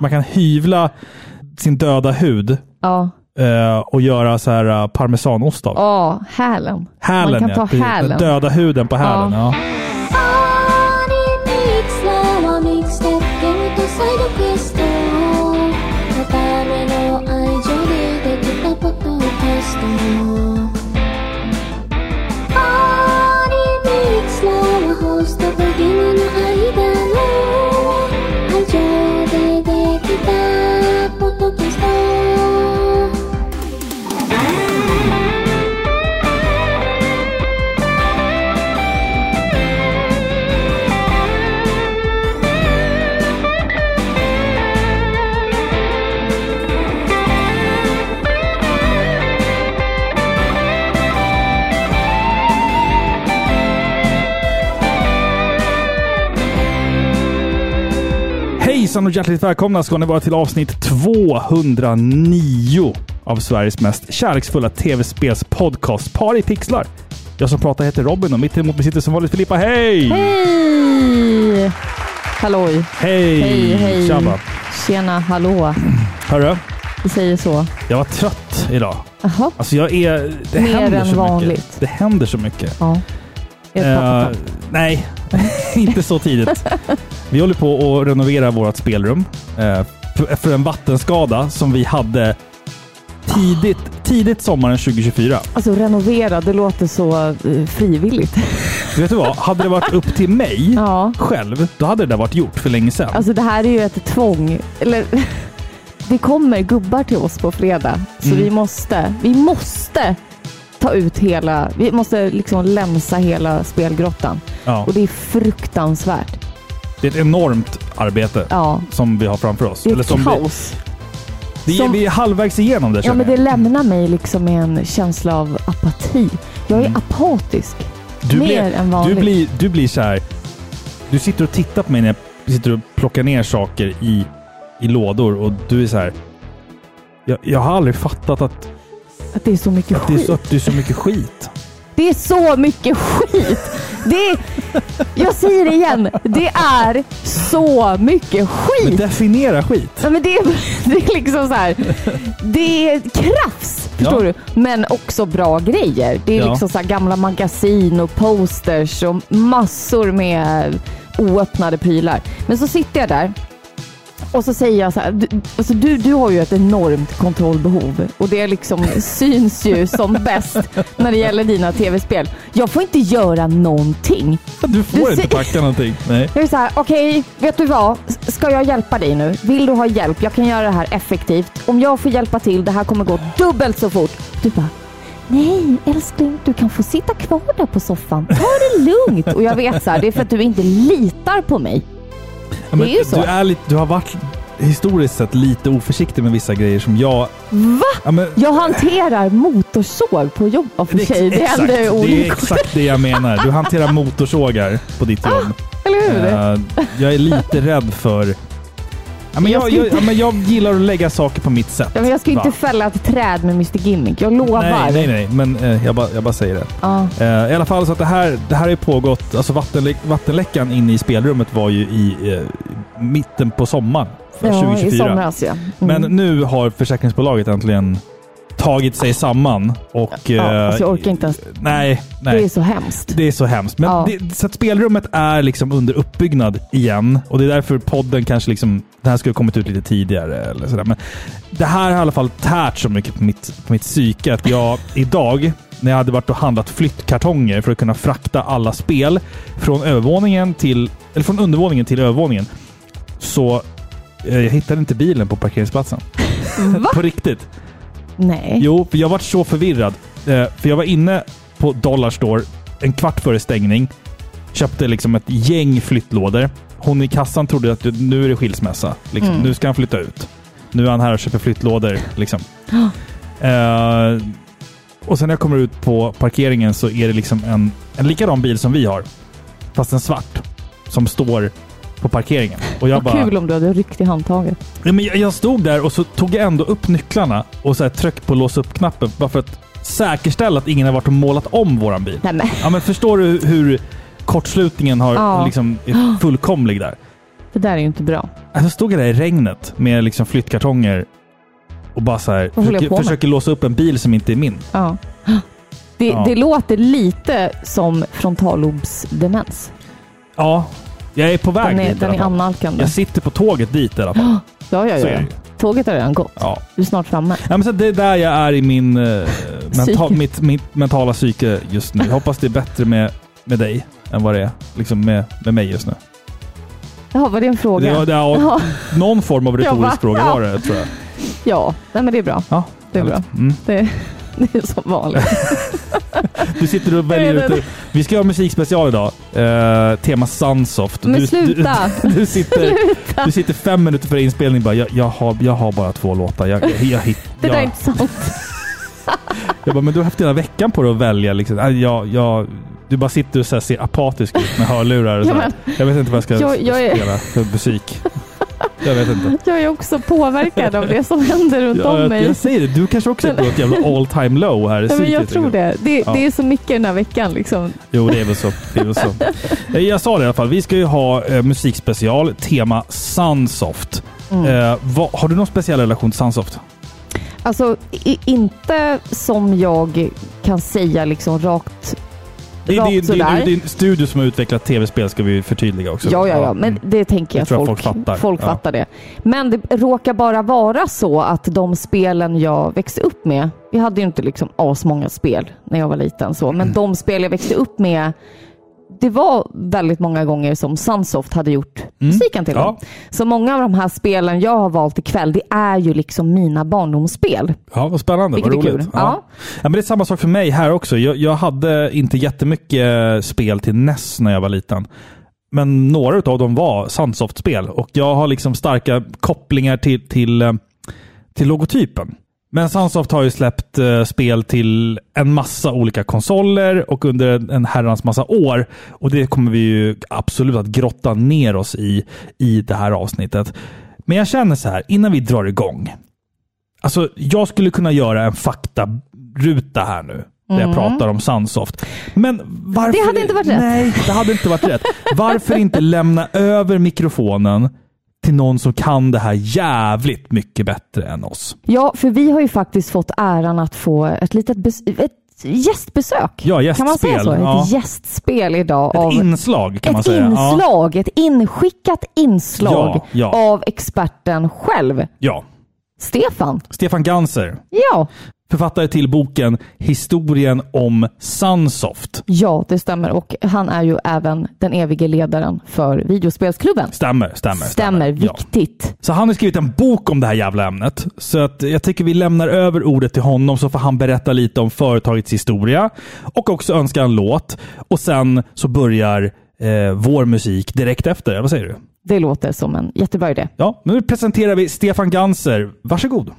man kan hyvla sin döda hud Ja. eh, och göra så här uh, parmesanost av. Ja, hälen. Hälen, Man kan ta ja. hälen. Den döda huden på hälen. Ja. Hejsan och hjärtligt välkomna ska ni vara till avsnitt 209 av Sveriges mest kärleksfulla tv-spels podcast Par i pixlar. Jag som pratar heter Robin och mitt emot mig sitter som vanligt Filippa. Hej! Hej! Halloj. Hej! Hej, hej. Tjabba! Tjena, hallå. Hörru, Vi säger så. jag var trött idag. Jaha. Alltså jag är... Det Mer händer än så vanligt. mycket. Det händer så mycket. Ja. Är det Eh, pappa? nej, inte så tidigt. Vi håller på att renovera vårt spelrum eh, för- en vattenskada som vi hade tidigt, tidigt sommaren 2024. Alltså renovera, det låter så eh, frivilligt. Vet du vad? Hade det varit upp till mig Ja. själv, då hade det där varit gjort för länge sedan. Alltså det här är ju ett tvång. Eller, det kommer gubbar till oss på fredag. Så Mm. vi måste, vi måste ta ut hela, vi måste liksom länsa hela spelgrottan. ja, Och det är fruktansvärt. Det är ett enormt arbete Ja, som vi har framför oss. det är ett kaos. vi, Som- vi är halvvägs igenom det Ja, men det jag. lämnar mig liksom med en känsla av apati. Jag är Mm. apatisk. Du mer blir, än du vanligt. blir, du blir så här. Du sitter och tittar på mig när jag sitter och plockar ner saker i, i lådor och du är så här. Jag, jag har aldrig fattat att, Att det är så mycket att, det är skit. så, att det är så mycket skit. Det är så mycket skit! Det är, jag säger det igen, det är så mycket Men skit! definiera skit. Ja, men det, är, det är liksom så här. Det är krafs, förstår Ja. du? Men också bra grejer. Det är Ja. liksom så här gamla magasin och posters och massor med oöppnade prylar. Men så sitter jag där och så säger jag så här, du, alltså du, du har ju ett enormt kontrollbehov och det liksom syns ju som bäst när det gäller dina tv-spel. Jag får inte göra någonting. Du får Du inte packa någonting. Nej. Jag är så här, okej, vet du vad? Ska jag hjälpa dig nu? Vill du ha hjälp? Jag kan göra det här effektivt. Om jag får hjälpa till, det här kommer gå dubbelt så fort. Du bara, nej älskling, du kan få sitta kvar där på soffan. Ta det lugnt. Och jag vet så här, det är för att du inte litar på mig. Ja, men är ju så. Du, är lite, du har varit historiskt sett lite oförsiktig med vissa grejer som jag... Va? Ja, men, Jag hanterar motorsåg på jobb. Ja, för det, sig, det exakt, händer det är exakt det jag menar. Du hanterar motorsågar på ditt jobb. Eller hur? Eh, jag är lite rädd för... Ja, men Jag jag, inte- ja, men jag gillar att lägga saker på mitt sätt. Ja, men jag ska inte Va? fälla ett träd med Mr Gimmick. Jag lovar. Nej, nej, nej. Men eh, jag, bara, jag bara säger det. Ja. Eh, I alla fall så att det här, det här har ju pågått, alltså vattenlä vattenläckan inne i spelrummet var ju i eh, mitten på sommaren ja, i 2024. somras ja. Mm. Men nu har försäkringsbolaget äntligen tagit sig samman och... ja, eh, alltså jag orkar inte ens. Nej, Det är nej. så hemskt. Det är så hemskt. Men Ja. det, så spelrummet är liksom under uppbyggnad igen. Och det är därför podden kanske liksom... Den här skulle ha kommit ut lite tidigare eller sådär. Men det här har i alla fall tärt så mycket på mitt, på mitt psyke att jag idag, när jag hade varit och handlat flyttkartonger för att kunna frakta alla spel från övervåningen till... Eller från undervåningen till övervåningen. Så eh, jag hittade inte bilen på parkeringsplatsen. Va? på riktigt. Nej. Jo, för jag var så förvirrad. Eh, för jag var inne på Dollarstore en kvart före stängning. Köpte liksom ett gäng flyttlådor. Hon i kassan trodde att nu är det skilsmässa. Liksom. Mm. Nu ska han flytta ut. Nu är han här och köper flyttlådor. Liksom. Eh, och sen när jag kommer ut på parkeringen så är det liksom en, en likadan bil som vi har. Fast en svart. Som står på parkeringen. Och jag Vad bara... kul om du hade ryckt i handtaget. Ja, men jag, jag stod där och så tog jag ändå upp nycklarna och så här tryckte på lås upp-knappen bara för att säkerställa att ingen har varit och målat om våran bil. Nej men. Ja, men förstår du hur kortslutningen har Ja. liksom är fullkomlig där? Det där är ju inte bra. Alltså stod jag där i regnet med liksom flyttkartonger och bara så här, försöker, försöker låsa upp en bil som inte är min. Ja. Det, Ja. det låter lite som frontallobsdemens. Ja, jag är på väg Den är, dit den är annalkande. Jag sitter på tåget dit i alla fall. Ja, ja, Så är ja. det ju. Tåget har redan gått. Ja. Du är snart framme. Ja, men så det är där jag är i min, eh, menta Psyke. mitt, mitt mentala psyke just nu. Jag hoppas det är bättre med, med dig än vad det är liksom med, med mig just nu. Jaha, var det en fråga? Det, var- det, ja, Ja, någon form av Jag bara, retorisk fråga var det, tror jag. ja. Nej, men det är bra. Ja, Det är bra. Mm. Det, det är som vanligt. Du sitter och väljer ut... Vi ska ha musikspecial idag. Eh, tema Sunsoft. Men du, sluta! Du, du, sitter, du sitter fem minuter före inspelning bara, jag, jag, har, jag har bara två låtar. Jag, jag, jag, Det där är inte sant. jag bara, men du har haft hela veckan på dig att välja. Liksom. Äh, Jag, jag, du bara sitter och så ser apatisk ut med hörlurar. Och så Ja, här. Jag vet inte vad jag ska Jag- jag är- spela för musik. Jag vet inte. Jag är också påverkad av det som händer runt Ja, om mig. jag säger det, du kanske också är på ett jävla all time low här Ja, men jag tror liksom. det. Det, Ja. det är så mycket den här veckan. Liksom. Jo, det är väl så. Det är väl så. Eh, Jag sa det i alla fall. Vi ska ju ha eh, musikspecial, tema Sunsoft. Mm. Eh, vad, har du någon speciell relation till Sunsoft? Alltså, i, inte som jag kan säga liksom rakt, Det, är en studio som har utvecklat tv-spel, ska vi förtydliga också. Ja, ja, ja, men mm. det tänker jag, Jag folk, folk fattar. folk Ja. fattar det. Men det råkar bara vara så att de spelen jag växte upp med, vi hade ju inte liksom asmånga spel när jag var liten, så, Mm. men de spel jag växte upp med, det var väldigt många gånger som Sunsoft hade gjort musiken till Mm. Ja. dem. Så många av de här spelen jag har valt ikväll, det är ju liksom mina barndomsspel. Ja, vad spännande. Vilket vad roligt. kul. Ja. Ja. Ja, men det är samma sak för mig här också. Jag, jag hade inte jättemycket spel till NES när jag var liten. Men några av dem var Sunsoft-spel och jag har liksom starka kopplingar till, till, eh, till logotypen. Men Sunsoft har ju släppt eh, spel till en massa olika konsoler och under en, en herrans massa år. Och det kommer vi ju absolut att grotta ner oss i i det här avsnittet. Men jag känner så här, innan vi drar igång. Alltså, jag skulle kunna göra en faktaruta här nu. Där jag pratar om Sunsoft. Men varför... Mm. Det hade inte varit rätt. Nej, det hade inte varit rätt. Varför inte lämna över mikrofonen till någon som kan det här jävligt mycket bättre än oss? Ja, för vi har ju faktiskt fått äran att få ett litet ett gästbesök. Ja, Kan man säga gästspel. så? Ja. Ett gästspel idag. Ett av inslag kan man ett säga. Ja. inslag, ett inskickat inslag Ja, ja. av experten själv, ja. Stefan. Stefan Ganser, Ja, författare till boken Historien om Sunsoft. ja, det stämmer. Och han är ju även den evige ledaren för videospelsklubben. Stämmer, stämmer. Stämmer, Ja. viktigt. Så han har skrivit en bok om det här jävla ämnet. Så att jag tycker vi lämnar över ordet till honom så får han berätta lite om företagets historia och också önska en låt. Och sen så börjar eh, vår musik direkt efter. Vad säger du? Det låter som en jättebra idé. Ja, nu presenterar vi Stefan Ganser. Varsågod.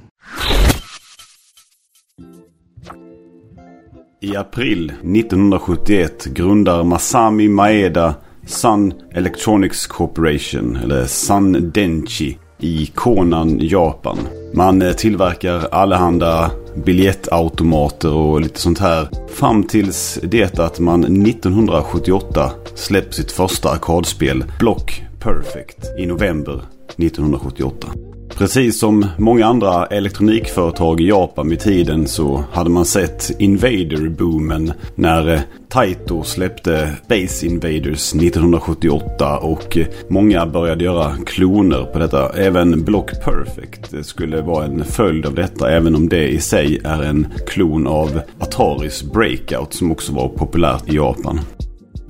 I april 1971 grundar Masami Maeda Sun Electronics Corporation, eller Sun Denchi, i Konan, Japan. Man eh, tillverkar allehanda biljettautomater och lite sånt här. Fram tills det att man 1978 släpper sitt första arkadspel, Block Perfect, i november 1978. Precis som många andra elektronikföretag i Japan vid tiden så hade man sett Invader-boomen när eh, Taito släppte Base Invaders 1978 och eh, många började göra kloner på detta. Även Block Perfect eh, skulle vara en följd av detta även om det i sig är en klon av Ataris Breakout som också var populärt i Japan.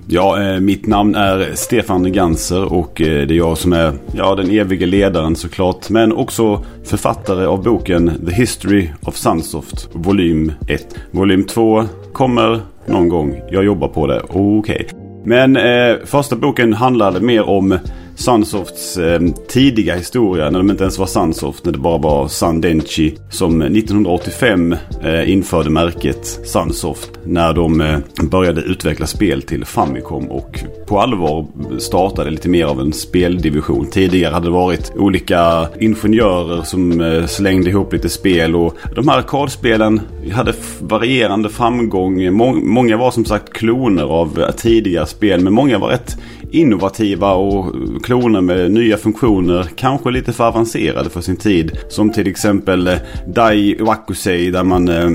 Ja, eh, mitt namn är Stefan Ganser och eh, det är jag som är ja, den evige ledaren såklart. Men också författare av boken The History of Sunsoft, volym 1. Volym 2 kommer någon gång. Jag jobbar på det. Okej. Men eh, första boken handlade mer om Sunsofts eh, tidiga historia när de inte ens var Sunsoft. När det bara var Sundenchi som eh, 1985 eh, införde märket Sunsoft. När de eh, började utveckla spel till Famicom och på allvar startade lite mer av en speldivision. Tidigare hade det varit olika ingenjörer som eh, slängde ihop lite spel och de här arkadspelen hade varierande framgång. Må- många var som sagt kloner av tidigare tidiga spel men många var rätt innovativa och eh, kloner med nya funktioner, kanske lite för avancerade för sin tid. Som till exempel eh, Dai Wakusei där man eh,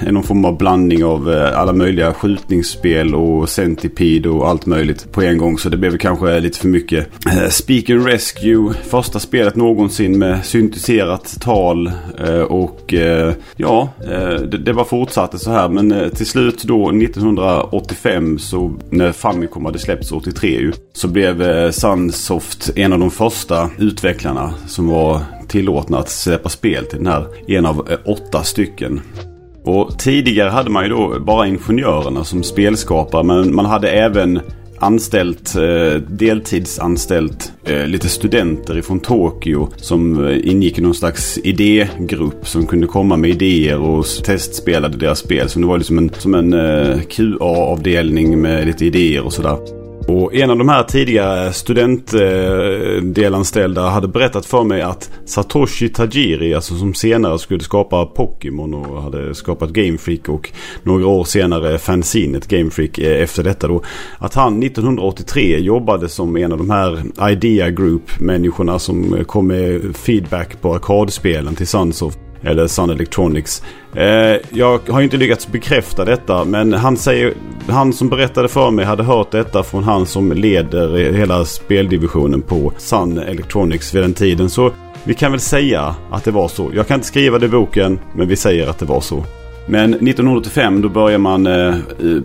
är någon form av blandning av eh, alla möjliga skjutningsspel och Centipede och allt möjligt på en gång. Så det blev kanske lite för mycket. Eh, Speak and Rescue, första spelet någonsin med syntetiserat tal eh, och eh, ja, eh, det, det fortsatte så här. Men eh, till slut då 1985 så när Famicom hade släppts 83 ju, så blev eh, Airsoft, en av de första utvecklarna som var tillåtna att släppa spel till den här. En av eh, åtta stycken. Och tidigare hade man ju då bara ingenjörerna som spelskapare men man hade även anställt, eh, deltidsanställt eh, lite studenter ifrån Tokyo som ingick i någon slags idégrupp som kunde komma med idéer och testspelade deras spel. Så det var liksom en, som en QA-avdelning med lite idéer och sådär. Och en av de här tidigare studentdelanställda hade berättat för mig att Satoshi Tajiri, alltså som senare skulle skapa Pokémon och hade skapat Game Freak och några år senare fanzinet Game Freak eh, efter detta då. Att han 1983 jobbade som en av de här Idea Group-människorna som kom med feedback på arkadspelen till Sunsoft. Eller Sun Electronics. Eh, jag har inte lyckats bekräfta detta men han säger, han som berättade för mig hade hört detta från han som leder hela speldivisionen på Sun Electronics vid den tiden. Så vi kan väl säga att det var så. Jag kan inte skriva det i boken men vi säger att det var så. Men 1985 då börjar man eh,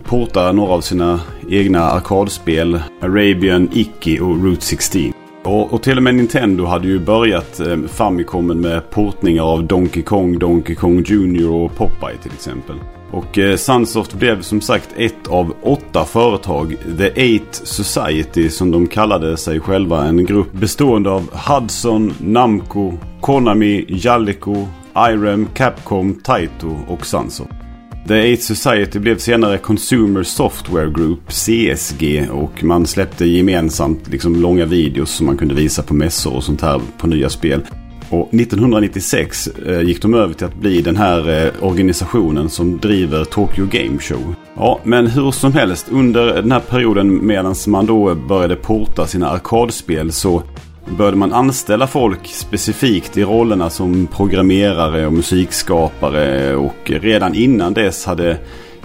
porta några av sina egna arkadspel. Arabian, Icky och Route 16. Och, och till och med Nintendo hade ju börjat eh, Famicomen med portningar av Donkey Kong, Donkey Kong Jr och Popeye till exempel. Och eh, Sunsoft blev som sagt ett av åtta företag, The Eight Society som de kallade sig själva. En grupp bestående av Hudson, Namco, Konami, Jalico, Irem, Capcom, Taito och Sunsoft. The Eight Society blev senare Consumer Software Group, CSG, och man släppte gemensamt liksom långa videos som man kunde visa på mässor och sånt här på nya spel. Och 1996 eh, gick de över till att bli den här eh, organisationen som driver Tokyo Game Show. Ja, men hur som helst under den här perioden medan man då började porta sina arkadspel så började man anställa folk specifikt i rollerna som programmerare och musikskapare och redan innan dess hade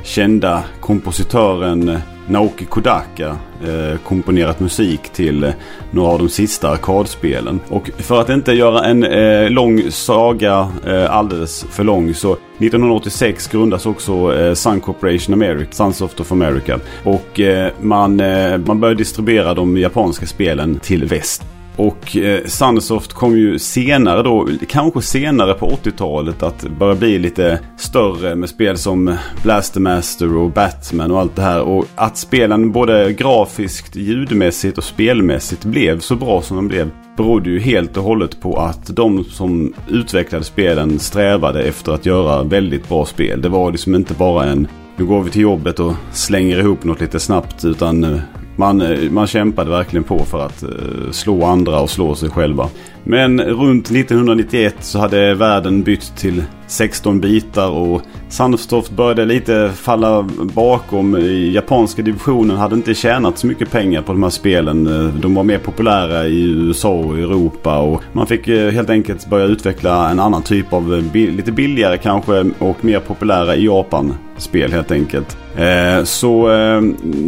kända kompositören Naoki Kodaka eh, komponerat musik till eh, några av de sista arkadspelen. Och för att inte göra en eh, lång saga eh, alldeles för lång så 1986 grundas också eh, Sun Corporation America, Sunsoft of America. Och eh, man, eh, man började distribuera de japanska spelen till väst. Och eh, Sunsoft kom ju senare då, kanske senare på 80-talet att börja bli lite större med spel som Blastermaster och Batman och allt det här. Och att spelen både grafiskt, ljudmässigt och spelmässigt blev så bra som de blev berodde ju helt och hållet på att de som utvecklade spelen strävade efter att göra väldigt bra spel. Det var liksom inte bara en nu går vi till jobbet och slänger ihop något lite snabbt utan eh, man, eh, man kämpade verkligen på för att eh, slå andra och slå sig själva. Men runt 1991 så hade världen bytt till 16 bitar och Sandstoft började lite falla bakom. I japanska divisionen hade inte tjänat så mycket pengar på de här spelen. Eh, de var mer populära i USA och Europa och man fick helt enkelt börja utveckla en annan typ av lite billigare kanske och mer populära i Japan spel helt enkelt. Eh, så eh,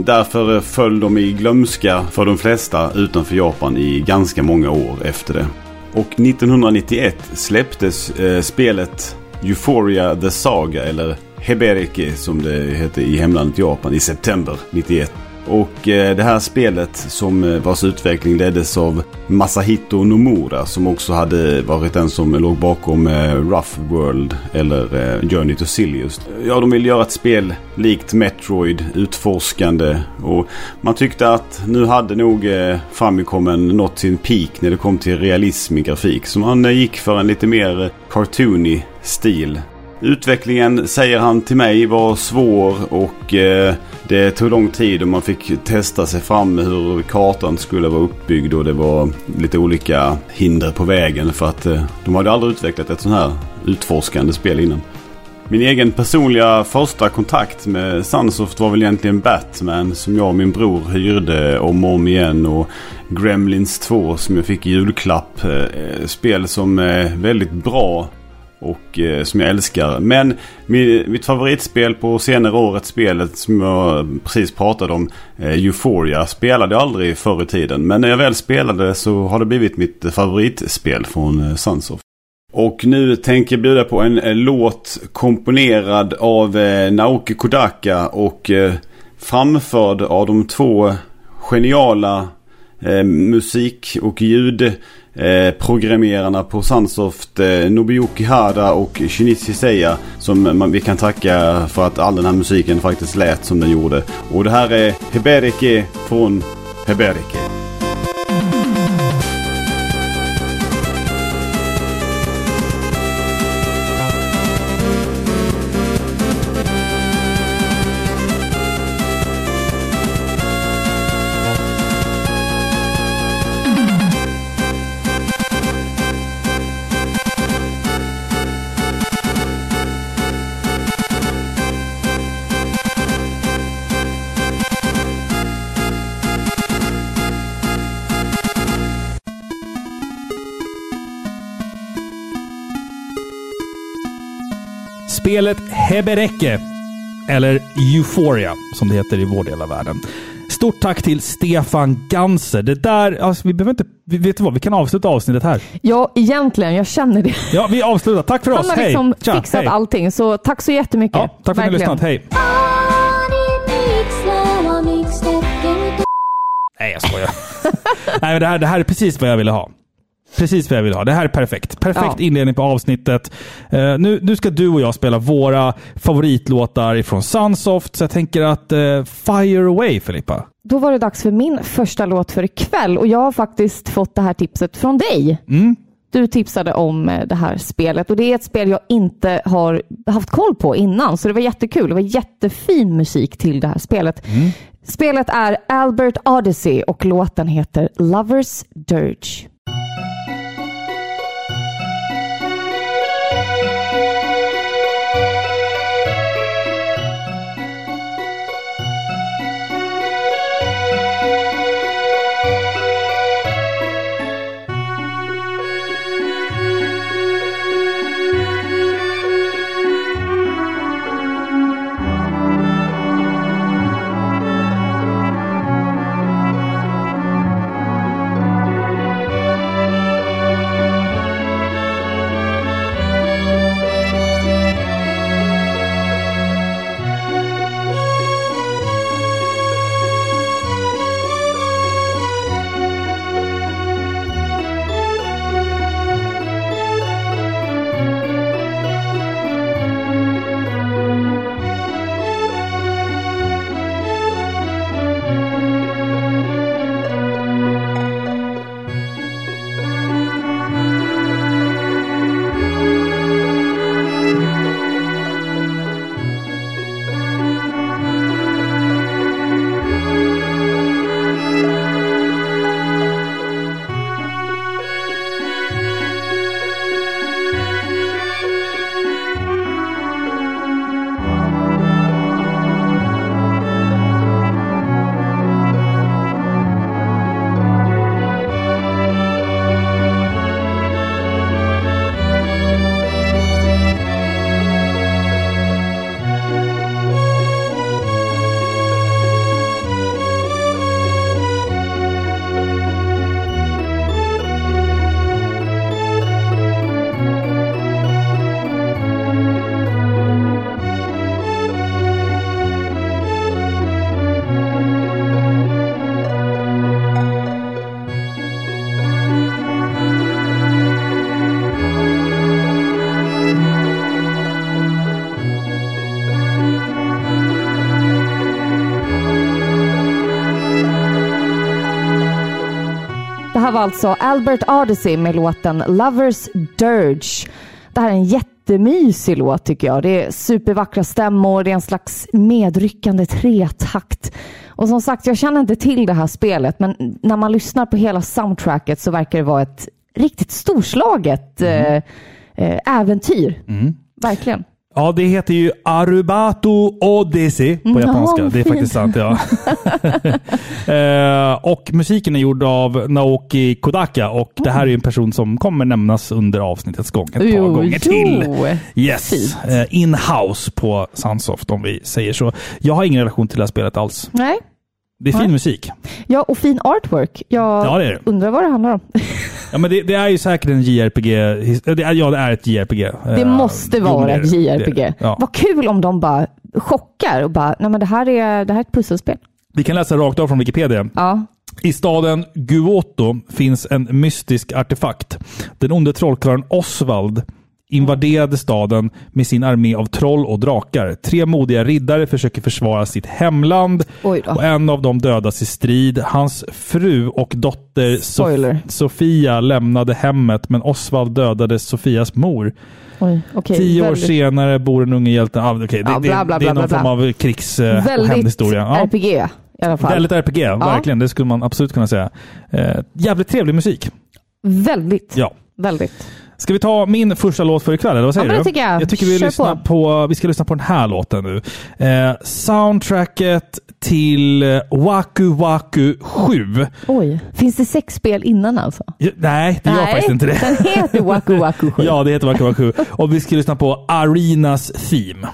därför föll de i glömska för de flesta utanför Japan i ganska många år efter det. Och 1991 släpptes eh, spelet Euphoria the Saga eller Hebereke som det hette i hemlandet Japan i september 91. Och eh, det här spelet som eh, vars utveckling leddes av Masahito Nomura som också hade varit den som låg bakom eh, Rough World eller Journey to Silius. Ja, de ville göra ett spel likt Metroid, utforskande och man tyckte att nu hade nog Famicomen nått sin peak när det kom till realism i grafik. Så man gick för en lite mer cartoony stil. Utvecklingen, säger han till mig, var svår och eh, det tog lång tid och man fick testa sig fram med hur kartan skulle vara uppbyggd och det var lite olika hinder på vägen för att eh, de hade aldrig utvecklat ett sånt här utforskande spel innan. Min egen personliga första kontakt med Sunsoft var väl egentligen Batman som jag och min bror hyrde om och om igen. Och Gremlins 2 som jag fick i julklapp. Eh, spel som är väldigt bra och eh, som jag älskar. Men min, mitt favoritspel på senare året, spelet som jag precis pratade om, eh, Euphoria, spelade jag aldrig förr i tiden. Men när jag väl spelade så har det blivit mitt favoritspel från eh, Sunsoft. Och nu tänker jag bjuda på en eh, låt komponerad av eh, Naoki Kodaka och eh, framförd av de två geniala musik och ljud eh, programmerarna på Sunsoft eh, Nobuyuki Hada och Shinichi Seiya som man, vi kan tacka för att all den här musiken faktiskt lät som den gjorde. Och det här är Heberike från Heberike. Spelet Hebereke, eller Euphoria som det heter i vår del av världen. Stort tack till Stefan Ganser. Det där, alltså, vi behöver inte, vet du vad, vi kan avsluta avsnittet här. Ja, egentligen. Jag känner det. Ja, vi avslutar. Tack för oss. Han har hej. liksom Tja, fixat hej. allting, så tack så jättemycket. Ja, tack för att ni har lyssnat. Hej. Nej, jag skojar. Nej, men det här, det här är precis vad jag ville ha. Precis vad jag vill ha. Det här är perfekt. Perfekt Ja. inledning på avsnittet. Eh, nu, nu ska du och jag spela våra favoritlåtar ifrån Sunsoft, så jag tänker att eh, fire away Filippa. Då var det dags för min första låt för ikväll och jag har faktiskt fått det här tipset från dig. Mm. Du tipsade om eh, det här spelet och det är ett spel jag inte har haft koll på innan så det var jättekul. Det var jättefin musik till det här spelet. Spelet är Albert Odyssey och låten heter Lovers Dirge. Alltså Albert Odyssey med låten Lovers Dirge. Det här är en jättemysig låt tycker jag. Det är supervackra stämmor, det är en slags medryckande tretakt. Och som sagt, jag känner inte till det här spelet, men när man lyssnar på hela soundtracket så verkar det vara ett riktigt storslaget eh, eh, äventyr. Verkligen. Ja, det heter ju Arubato Odyssey på Mm, japanska. ja, det är faktiskt sant, ja. eh, och musiken är gjord av Naoki Kodaka och det här är en person som kommer nämnas under avsnittets gång ett par Jo, gånger till. jo. Yes, Fint. eh, in-house på Sunsoft om vi säger så. Jag har ingen relation till det här spelet alls. Nej. Det är fin Nej. musik. Ja, och fin artwork. Jag Ja, det det. undrar vad det handlar om. Ja, men det, det är ju säkert en JRPG. Det är, ja, det är ett JRPG. Det Eh, måste jo, vara det ett det. JRPG. Det det. Ja. Vad kul om de bara chockar och bara, nej men det här är, det här är ett pusselspel. Vi kan läsa rakt av från Wikipedia. Ja. I staden Guoto finns en mystisk artefakt. Den onde trollkarlen Osvald invaderade staden med sin armé av troll och drakar. Tre modiga riddare försöker försvara sitt hemland och en av dem dödas i strid. Hans fru och dotter Spoiler. Sof- Sofia lämnade hemmet men Osvald dödade Sofias mor. Oj, okej. Tio år Väldigt- senare bor den unge hjälten... Ah, okay, det, Ja, det, bla, bla, det är bla, någon bla, form av krigs eh, och Väldigt hämndhistoria. Ja. RPG i alla fall. Väldigt RPG, verkligen. Det skulle man absolut kunna säga. Eh, jävligt trevlig musik. Väldigt. Ja. Väldigt. Ska vi ta min första låt för ikväll, eller vad säger Ja, du? tycker jag. Jag tycker vi, Kör lyssnar på. på. vi ska lyssna på den här låten nu. Eh, soundtracket till eh, Waku Waku 7. Oj. Finns det sex spel innan alltså? Ja, nej, det gör Nej, faktiskt inte det. Den heter Waku Waku 7. ja, det heter Waku Waku 7. Och vi ska lyssna på Arenas Theme.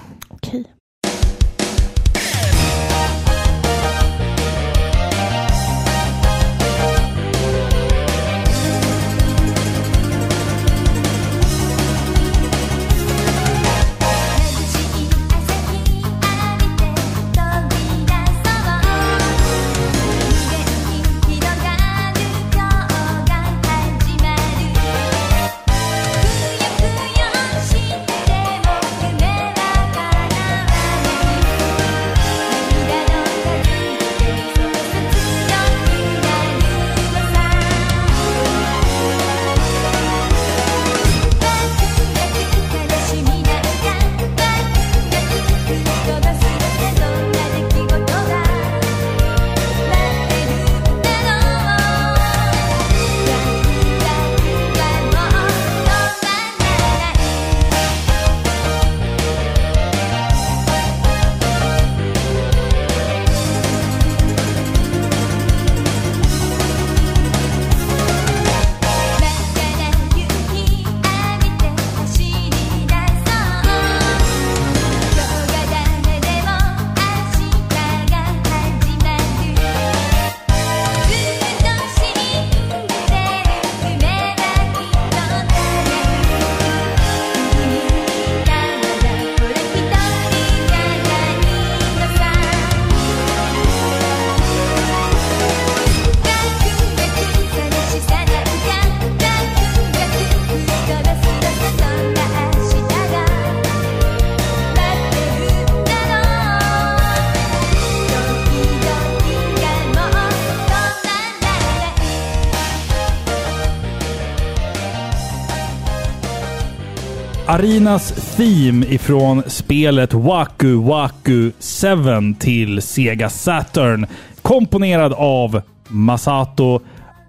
'Arinas Theme ifrån spelet Waku Waku 7 till Sega Saturn. Komponerad av Masato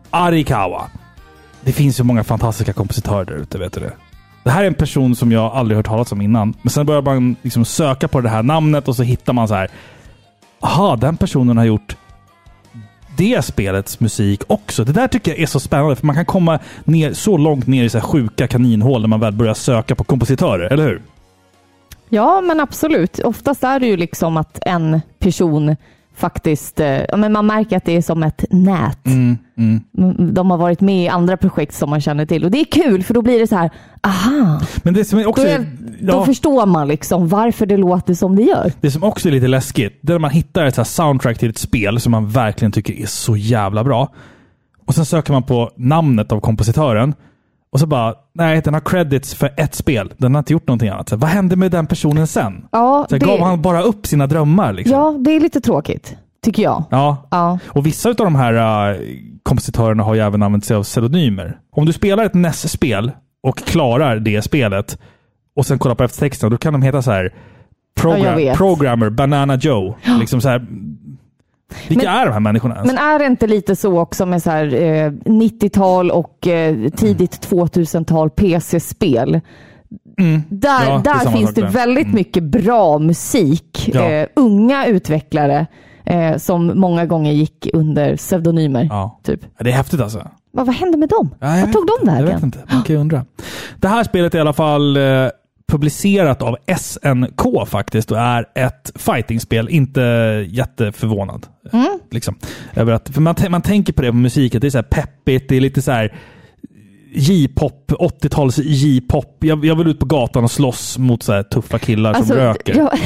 Arikawa. Det finns ju många fantastiska kompositörer där ute, vet du det? Det här är en person som jag aldrig hört talas om innan. Men sen börjar man liksom söka på det här namnet och så hittar man så här. Aha, den personen har gjort det spelets musik också. Det där tycker jag är så spännande, för man kan komma ner så långt ner i så här sjuka kaninhål när man väl börjar söka på kompositörer, eller hur? Ja, men absolut. Oftast är det ju liksom att en person faktiskt, eh, men man märker att det är som ett nät. Mm, Mm, De har varit med i andra projekt som man känner till och det är kul för då blir det så här, aha, Men det som också... då, är, då ja, förstår man liksom varför det låter som det gör. det som också är lite läskigt, det är när man hittar ett så soundtrack till ett spel som man verkligen tycker är så jävla bra. Och sen söker man på namnet av kompositören. Och så bara, nej, den har credits för ett spel. Den har inte gjort någonting annat. Så, vad hände med den personen sen? Ja, Så, Gav han bara upp sina drömmar? Liksom? ja, det är lite tråkigt, tycker jag. ja. Ja. Och vissa av de här uh, kompositörerna har ju även använt sig av pseudonymer. Om du spelar ett NES-spel och klarar det spelet och sen kollar på eftertexten, då kan de heta så här Ja, program, vet. Programmer, Banana Joe. Liksom så här, vilka Men- är de här människorna ens? Men är det inte lite så också med så här, eh, 90-tal och eh, tidigt 2000-tal PC-spel? Där, Ja, det är där samma finns det väldigt Mm. mycket bra musik. Ja. Eh, unga utvecklare eh, som många gånger gick under pseudonymer. Ja. Typ. Det är häftigt alltså. Vad, vad hände med dem? Ja, jag Vad tog de inte. Jag vet vägen? inte. Man kan ju undra. Det här spelet är i alla fall eh, publicerat av SNK faktiskt och är ett fightingspel. Inte jätteförvånad. Mm. Liksom, över att, för man, man tänker på det på musik, att det är så här peppigt, det är lite så här J-pop, 80-tals J-pop. Jag, jag vill ut på gatan och slåss mot så här tuffa killar som röker. Alltså, jag,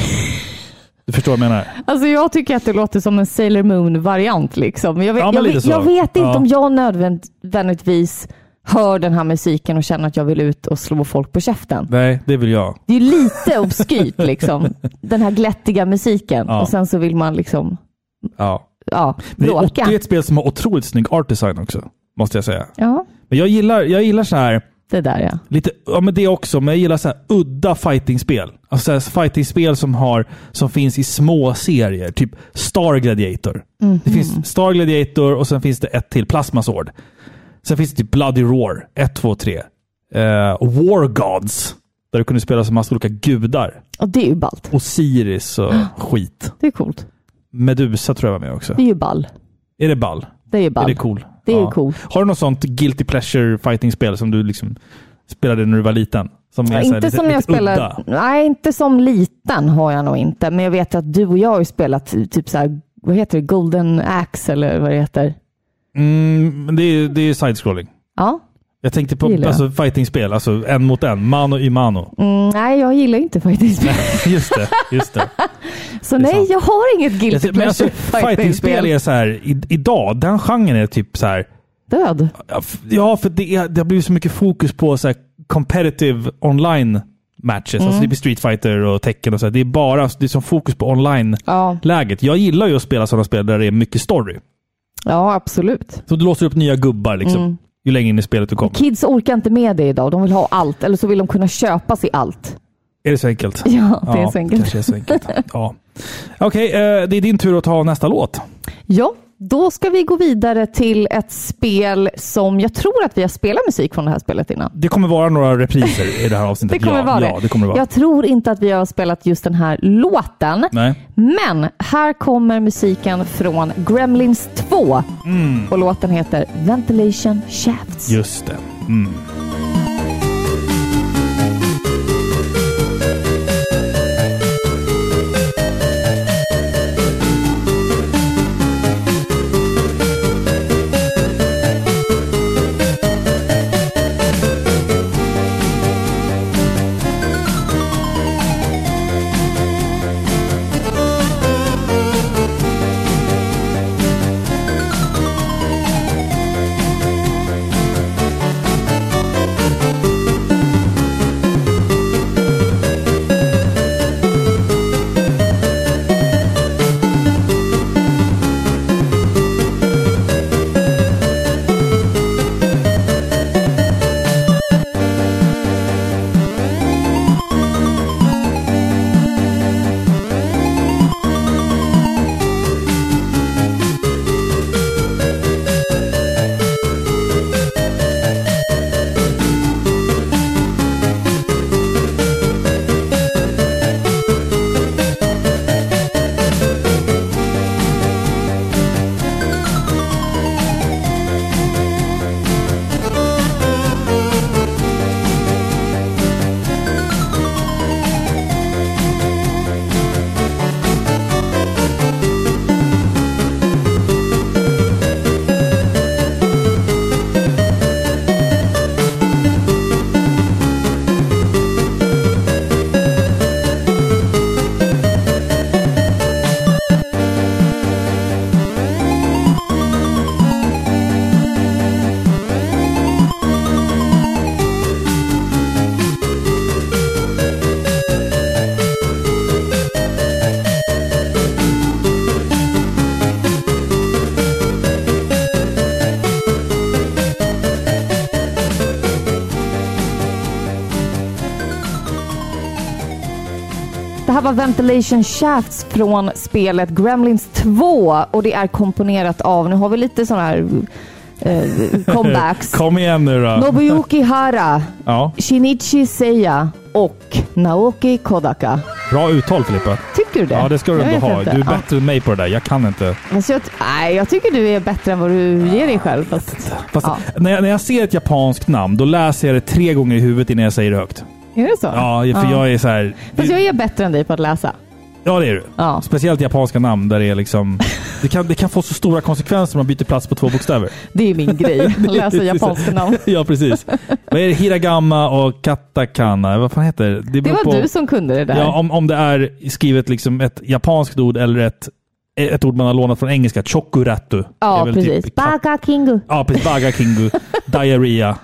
Du förstår vad jag menar? alltså jag tycker att det låter som en Sailor Moon-variant. Liksom. Jag, vet- Ja, jag, jag vet inte Ja. om jag nödvändigtvis hör den här musiken och känner att jag vill ut och slå folk på käften. Nej, det vill jag. Det är lite obskyrt, liksom. den här glättiga musiken. Ja. Och sen så vill man liksom Ja. ja, Men det, är, bråka. det är ett spel som har otroligt snygg art design också, måste jag säga. Ja, Men jag gillar, jag gillar så här det där ja. Lite, ja men det också, men jag gillar så här udda fightingspel. Alltså fightingspel som, har, som finns i små serier. Typ Star Gladiator. Det finns Star Gladiator och sen finns det ett till, Plasma Sword. Sen finns det typ Bloody Roar, 1, 2, 3. Uh, War Gods, där du kunde spela som massa olika gudar. Och det är ju ballt. Osiris och skit. Det är coolt. Medusa tror jag var med också. Det är ju ball. Är det ball? Det är ju Är ball. det cool? Det är Ja. cool. Har du något sånt guilty pleasure fightingspel som du liksom spelade när du var liten? Som är här inte lite, som jag spelade. Nej, inte som liten har jag nog inte. Men jag vet att du och jag har ju spelat typ så här, vad heter det, Golden Axe eller vad det heter. Mm, men det är, det är side-scrolling. Ja. Jag tänkte på Gillar alltså, fighting-spel, alltså en mot en, mano i mano. Mm, nej, jag gillar inte fightingspel. Just det, just det. Så Det nej, sant. jag har inget guilty alltså, pleasure fighting-spel är så här, i, idag, den genren är typ så här, Död. ja, för det, är, det har blivit så mycket fokus på så här competitive online matches. Mm. Alltså det blir Street Fighter och Tekken och så. Här. Det är bara det är som fokus på online-läget. Ja, Jag gillar ju att spela sådana spel där det är mycket story. Ja absolut. Så du låser upp nya gubbar liksom. Mm. Ju längre in i spelet du kommer. Kids orkar inte med det idag. De vill ha allt. Eller så vill de kunna köpa sig allt. Är det så enkelt? Ja, det är så enkelt. kanske är så enkelt. ja. Okej, eh, det är din tur att ta nästa låt. Ja, då ska vi gå vidare till ett spel som jag tror att vi har spelat musik från det här spelet innan. Det kommer vara några repriser i det här avsnittet. Det kommer ja, vara det. Ja, det kommer vara. Jag tror inte att vi har spelat just den här låten. Nej. Men här kommer musiken från Gremlins 2 och låten heter Ventilation Shafts. Just det. Mm. Ventilation Shafts från spelet Gremlins 2 och det är komponerat av, nu har vi lite sådana här eh, comebacks. Kom igen nu då. Nobuyuki Hara, Ja. Shinichi Seiya och Naoki Kodaka. Bra uttal Filippa. Tycker du det? Ja, det ska du Jag ändå ha. inte. Du är Ja. bättre än mig på det där. Jag kan inte. Fast jag, nej, jag tycker du är bättre än vad du ger dig själv. Fast, Fast Ja. när, jag, när jag ser ett japanskt namn, då läser jag det tre gånger i huvudet innan jag säger det högt. Är det så? Ja, för jag är så här... Fast jag är bättre än dig på att läsa. Ja, det är du. Ja. Speciellt japanska namn där det är liksom... Det kan, det kan få så stora konsekvenser om man byter plats på två bokstäver. Det är min grej. Att läsa japanska namn. ja, precis. Vad är det? Hiragama och katakana? Vad fan heter det? Det beror var på- du som kunde det där. Ja, om, om det är skrivet liksom ett japanskt ord eller ett, ett ord man har lånat från engelska. Chokuratu. Det Ja, väl precis. typ Baka Kingu. Ja, precis. Baga kingu. Diarrhea.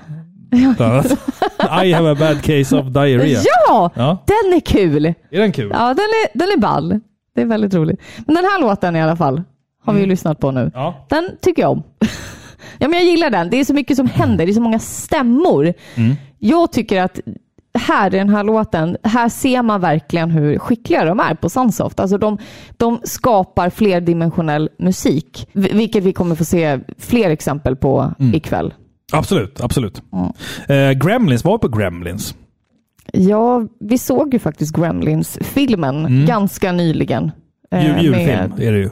I have a bad case of diarrhea. Ja! Ja, Den är kul! är den kul? Ja, den är, den är ball. Det är väldigt roligt. Men den här låten i alla fall har vi ju lyssnat på nu. Ja. Den tycker jag om. ja, men jag gillar den. Det är så mycket som händer. Det är så många stämmor. Jag tycker att här i den här låten, här ser man verkligen hur skickliga de är på Sunsoft. Alltså de, de skapar flerdimensionell musik, vil- vilket vi kommer få se fler exempel på ikväll. Absolut, absolut. Eh, Gremlins, var på Gremlins? Ja, vi såg ju faktiskt Gremlins-filmen ganska nyligen. eh, Jul, julfilm med- är det ju.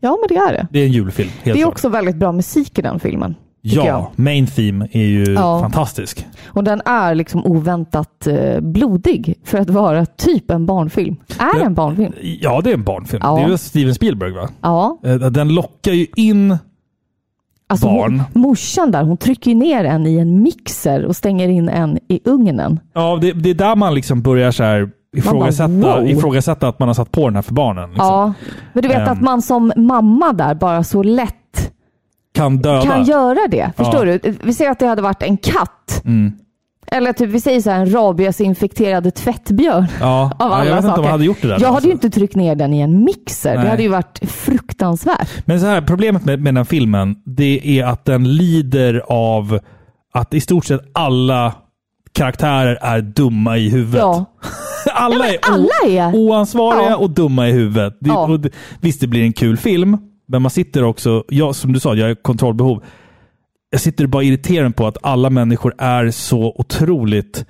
Ja, men det är det. Det är en julfilm. Helt Det är klart. också väldigt bra musik i den filmen. Ja, jag. main theme är ju Ja. fantastisk. Och den är liksom oväntat eh, blodig för att vara typ en barnfilm. Är det en barnfilm? Ja, det är en barnfilm. Ja. Det är väl Steven Spielberg va? Ja. Eh, Den lockar ju in... Alltså Barn. Hon, morsan där, hon trycker ner en i en mixer och stänger in en i ugnen. Ja, det, det är där man liksom börjar så här ifrågasätta, bara, wow. ifrågasätta att man har satt på den här för barnen. Liksom. Ja, men du vet Ehm. att man som mamma där bara så lätt Kan döda. kan göra det. Förstår Ja. du? Vi säger att det hade varit en katt. Mm. Eller typ, vi säger så här, en rabiesinfekterad tvättbjörn. Ja, Av ja, alla jag vet inte om saker. jag hade gjort det där. Jag hade alltså. ju inte tryckt ner den i en mixer. Nej. Det hade ju varit fruktansvärt. Men så här, problemet med, med den filmen, det är att den lider av att i stort sett alla karaktärer är dumma i huvudet. Ja. alla är, alla är- oansvariga Ja. och dumma i huvudet. Det, Ja. och det, visst, det blir en kul film, men man sitter också, jag, som du sa, jag har kontrollbehov. Jag sitter bara irriterad på att alla människor är så otroligt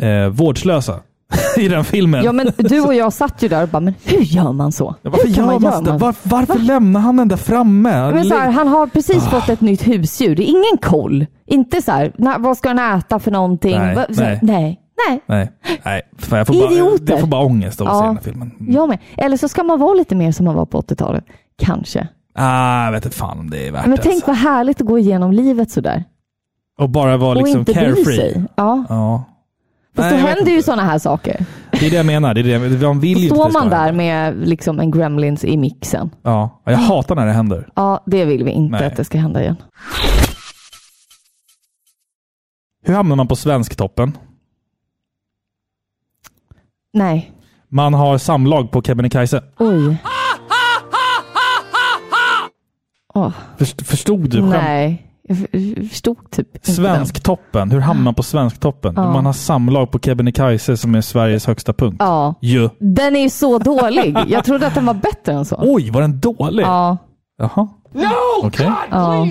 eh, vårdslösa i den filmen. Ja, men du och jag satt ju där och bara, men hur gör man så? Ja, Varför gör man så? göra Var, varför lämnar han den där framme? Men så här, han har precis Ah. fått ett nytt husdjur. Det är ingen koll. Inte så här, "Na, vad ska den äta för någonting? Nej, Va- här, nej. nej. nej. Nej, nej. Jag, får bara, Idioter. jag får bara ångest av att Ja. se den här filmen. Mm. Jag med. Eller så ska man vara lite mer som man var på 80-talet. Kanske. Ah, jag vet inte fan om det är värt Men det. tänk alltså. vad härligt att gå igenom livet sådär. Och bara vara Och liksom inte bry carefree. sig. Ja. Ja. Fast Nej, då händer ju inte. sådana här saker. Det är det jag menar. Det är det. Man vill ju inte Står man där med liksom en Gremlins i mixen. Ja, jag hatar när det händer. Ja, det vill vi inte Nej. att det ska hända igen. Hur hamnar man på Svensktoppen? Nej. Man har samlag på Kebnekaise. Oj. Först, förstod du? skämt? nej. Jag förstod typ inte. Svensktoppen. Hur hamnar man på Svensktoppen? Ja. Man har samlag på Kebnekaise som är Sveriges högsta punkt. Ja. Ju. Den är ju så dålig. Jag trodde att den var bättre än så. Oj, var den dålig? Ja. Jaha. No! Okej. Ja.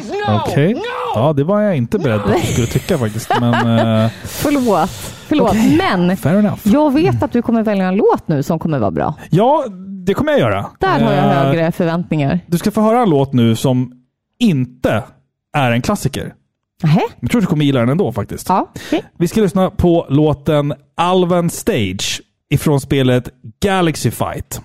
Okej. Ja, det var jag inte beredd på att du skulle tycka faktiskt. Men eh, Förlåt. Förlåt. Okej. Men fair enough. jag vet att du kommer välja en låt nu som kommer vara bra. Ja, det kommer jag göra. Där har jag Eh, högre förväntningar. Du ska få höra en låt nu som inte är en klassiker. Nähä? Jag tror du kommer gilla den ändå faktiskt. Ja. okej. Vi ska lyssna på låten Alven Stage ifrån spelet Galaxy Fight.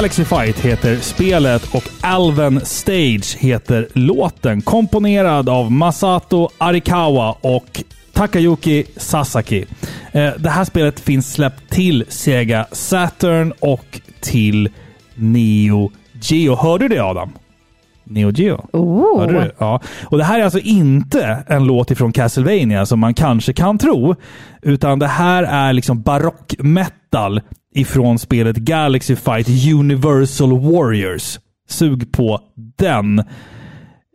Galaxy Fight heter spelet och Alven Stage heter låten. Komponerad av Masato Arikawa och Takayuki Sasaki. Eh, det här spelet finns släppt till Sega Saturn och till Neo Geo. Hörde du det Adam? Neo Geo. Oh. Hörde du? Ja. Och det här är alltså inte en låt ifrån Castlevania som man kanske kan tro. Utan det här är liksom barock-metal ifrån spelet Galaxy Fight Universal Warriors. Sug på den.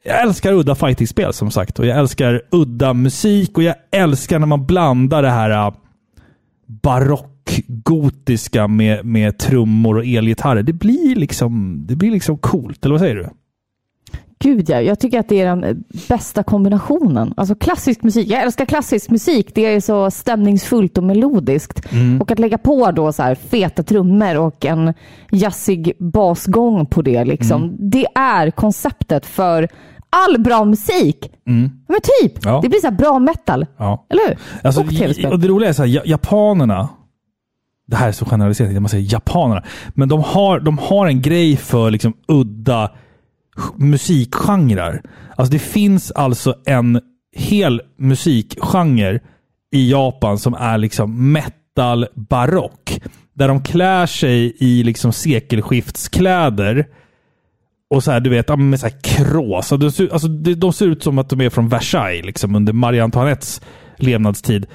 Jag älskar udda fighting-spel som sagt och jag älskar udda musik och jag älskar när man blandar det här barockgotiska barock-gotiska med, med trummor och elgitarrer. Det blir liksom, det blir liksom coolt, eller vad säger du? Gud ja, jag tycker att det är den bästa kombinationen. Alltså klassisk musik. Jag älskar klassisk musik. Det är så stämningsfullt och melodiskt. Och att lägga på då så här feta trummor och en jazzig basgång på det. Liksom. Det är konceptet för all bra musik. Men typ, Ja. det blir så här bra metal. Ja. Eller hur? Alltså, och tv-spel. och det roliga är så här, ja- japanerna. Det här är så generaliserat, måste säga japanerna. Men de har, de har en grej för liksom udda musikgenrer. Alltså det finns alltså en hel musikgenre i Japan som är liksom metal barock. Där de klär sig i liksom sekelskiftskläder. Och så här, du vet, med så här krås. Alltså, de, ser, alltså, de, de ser ut som att de är från Versailles, liksom, under Marie Antoinettes levnadstid.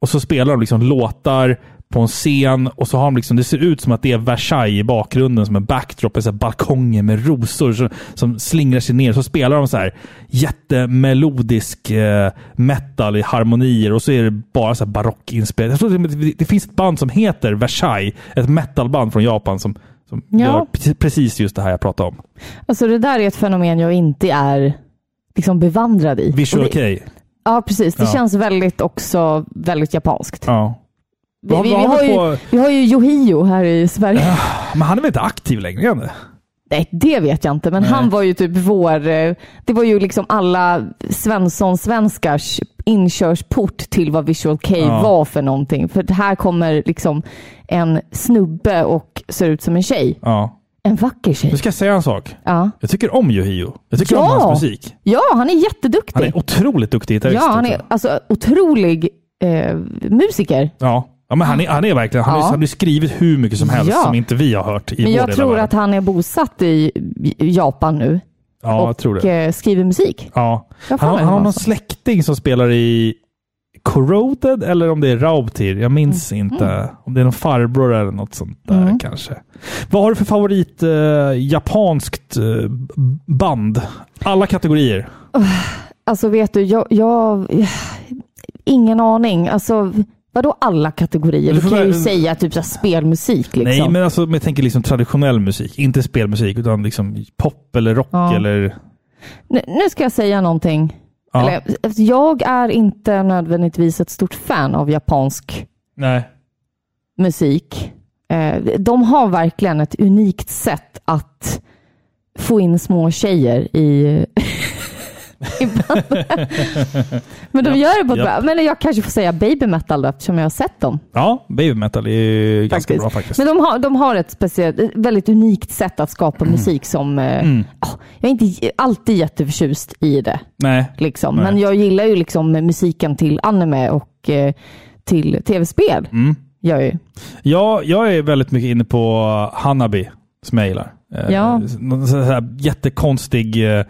Och så spelar de liksom låtar på en scen och så har de liksom, det ser ut som att det är Versailles i bakgrunden som en backdrop, en balkonger med rosor som, som slingrar sig ner. Så spelar de så här jättemelodisk eh, metal i harmonier och så är det bara så här barockinspelat. Jag tror det, det finns ett band som heter Versailles, ett metalband från Japan som, som Ja. gör pre- precis just det här jag pratar om. Alltså det där är ett fenomen jag inte är liksom bevandrad i. Visual Kei. Ja, precis. Det Ja. känns väldigt också väldigt japanskt. Ja. Vi, vi, vi, har ju, vi har ju Yohio här i Sverige. Men han är väl inte aktiv längre? det? Nej, det vet jag inte, men Nej. han var ju typ vår... eh, Det var ju liksom alla Svensson-svenskars inkörsport till vad Visual K Ja. var för någonting. För det här kommer liksom en snubbe och ser ut som en tjej. Ja. En vacker tjej. Nu ska jag säga en sak. Ja, Jag tycker om Yohio. Jag tycker om Ja! hans musik. ja han är jätteduktig. Han är otroligt duktig gitarrist. ja, han är alltså otrolig eh, musiker. Ja. Ja, men han är, han är verkligen... Han, Ja. han skrivit hur mycket som helst Ja. som inte vi har hört i Men jag tror att han är bosatt i Japan nu Ja, och tror det. eh, skriver musik. Ja. Han, han har någon släkting som spelar i Corroded eller om det är Raubtir. Jag minns inte. Om det är någon farbror eller något sånt där Mm. kanske. Vad har du för favorit eh, japanskt eh, band? Alla kategorier. Alltså vet du, jag, jag ingen aning. Alltså, vadå alla kategorier? Du kan ju säga typ så spelmusik liksom. Nej, men alltså, jag tänker liksom traditionell musik. Inte spelmusik, utan liksom pop eller rock Ja. eller... nu, nu ska jag säga någonting. Ja. Eller, jag är inte nödvändigtvis ett stort fan av japansk Nej. musik. Eh, de har verkligen ett unikt sätt att få in små tjejer i Men de Ja, gör det på ett ja. bra... Men jag kanske får säga baby metal då, eftersom jag har sett dem. Ja, baby metal är ganska Faktiskt. bra faktiskt. Men de har, de har ett speciellt, ett väldigt unikt sätt att skapa musik som... Eh, Mm. ja, jag är inte alltid jätteförtjust i det. Nej. Liksom. Nej. Men jag gillar ju liksom musiken till anime och eh, till tv-spel. Mm. Jag ju. Ja, jag är väldigt mycket inne på Hanabi, som jag gillar. Eh, Ja. Här jättekonstig, eh,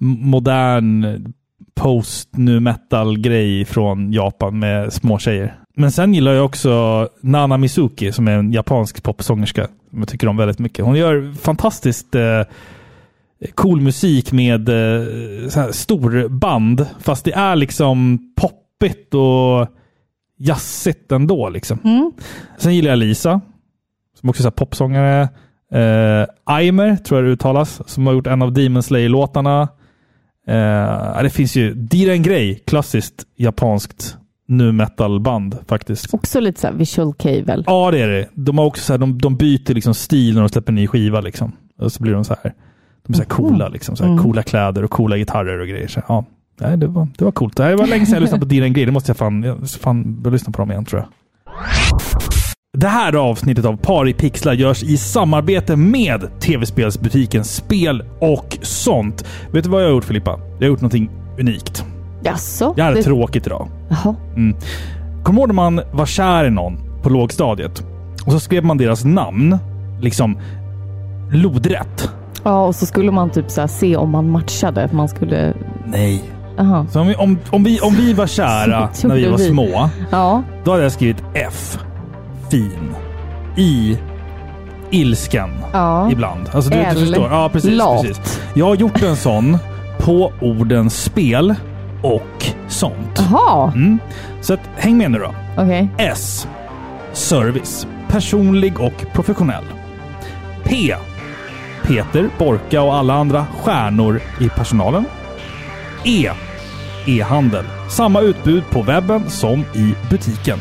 modern post nu metal-grej från Japan med små tjejer. Men sen gillar jag också Nana Mizuki som är en japansk popsångerska. Som jag tycker om väldigt mycket. Hon gör fantastiskt eh, cool musik med eh, så här stor band. Fast det är liksom poppigt och jazzigt ändå. Liksom. Mm. Sen gillar jag Lisa, som också är popsångare. Eh, Aimer, tror jag det uttalas, som har gjort en av Demon Slayer-låtarna. Eh, det finns ju Diren Grey, klassiskt japanskt nu metal-band faktiskt. Också lite så här visual väl? Ja, det är det. De, har också så här, de, de byter liksom stil när de släpper en ny skiva. Liksom. Och så blir de så här, de är så här coola, liksom, så här, Mm. coola kläder och coola gitarrer och grejer. Så, ja, nej, det, var, det var coolt. Det var länge sedan jag lyssnade på Diren Grey. Det måste jag fan, jag fan börja lyssna på dem igen tror jag. Det här avsnittet av Par i pixlar görs i samarbete med tv-spelsbutiken Spel och sånt. Vet du vad jag har gjort Filippa? Jag har gjort någonting unikt. Jaså? Jag hade Det- tråkigt idag. Jaha. Kommer du ihåg när man var kär i någon på lågstadiet? Och så skrev man deras namn, liksom lodrätt. Ja, och så skulle man typ så se om man matchade. Man skulle... Nej. Jaha. Så om vi, om, om vi, om vi var kära när vi var vi. små, Ja. då hade jag skrivit F. Fin. I. Ilsken. Ja. Ibland. Alltså du, L. du förstår. Ja, precis, Lat. precis. Jag har gjort en sån på orden spel och sånt. Jaha. Mm. Så att, häng med nu då. Okej. S. Service. Personlig och professionell. P. Peter, Borka och alla andra stjärnor i personalen. E. E-handel. Samma utbud på webben som i butiken.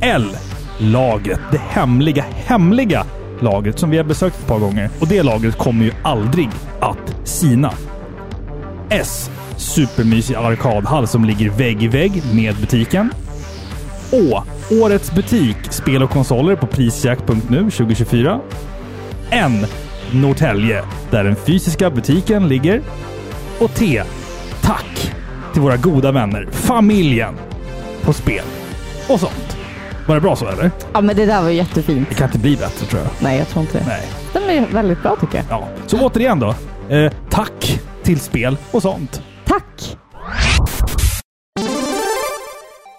L. Lagret. Det hemliga, hemliga lagret som vi har besökt ett par gånger. Och det lagret kommer ju aldrig att sina. S. Supermysig arkadhall som ligger vägg i vägg med butiken. Å. Årets butik. Spel och konsoler på prisjakt.nu 2024. N. Norrtälje, där den fysiska butiken ligger. Och T. Tack till våra goda vänner, familjen, på spel och sånt. Var det bra så eller? Ja, men det där var jättefint. Det kan inte bli bättre tror jag. Nej, jag tror inte det. Nej. Den är väldigt bra tycker jag. Ja. Så återigen då. Eh, tack till spel och sånt. Tack!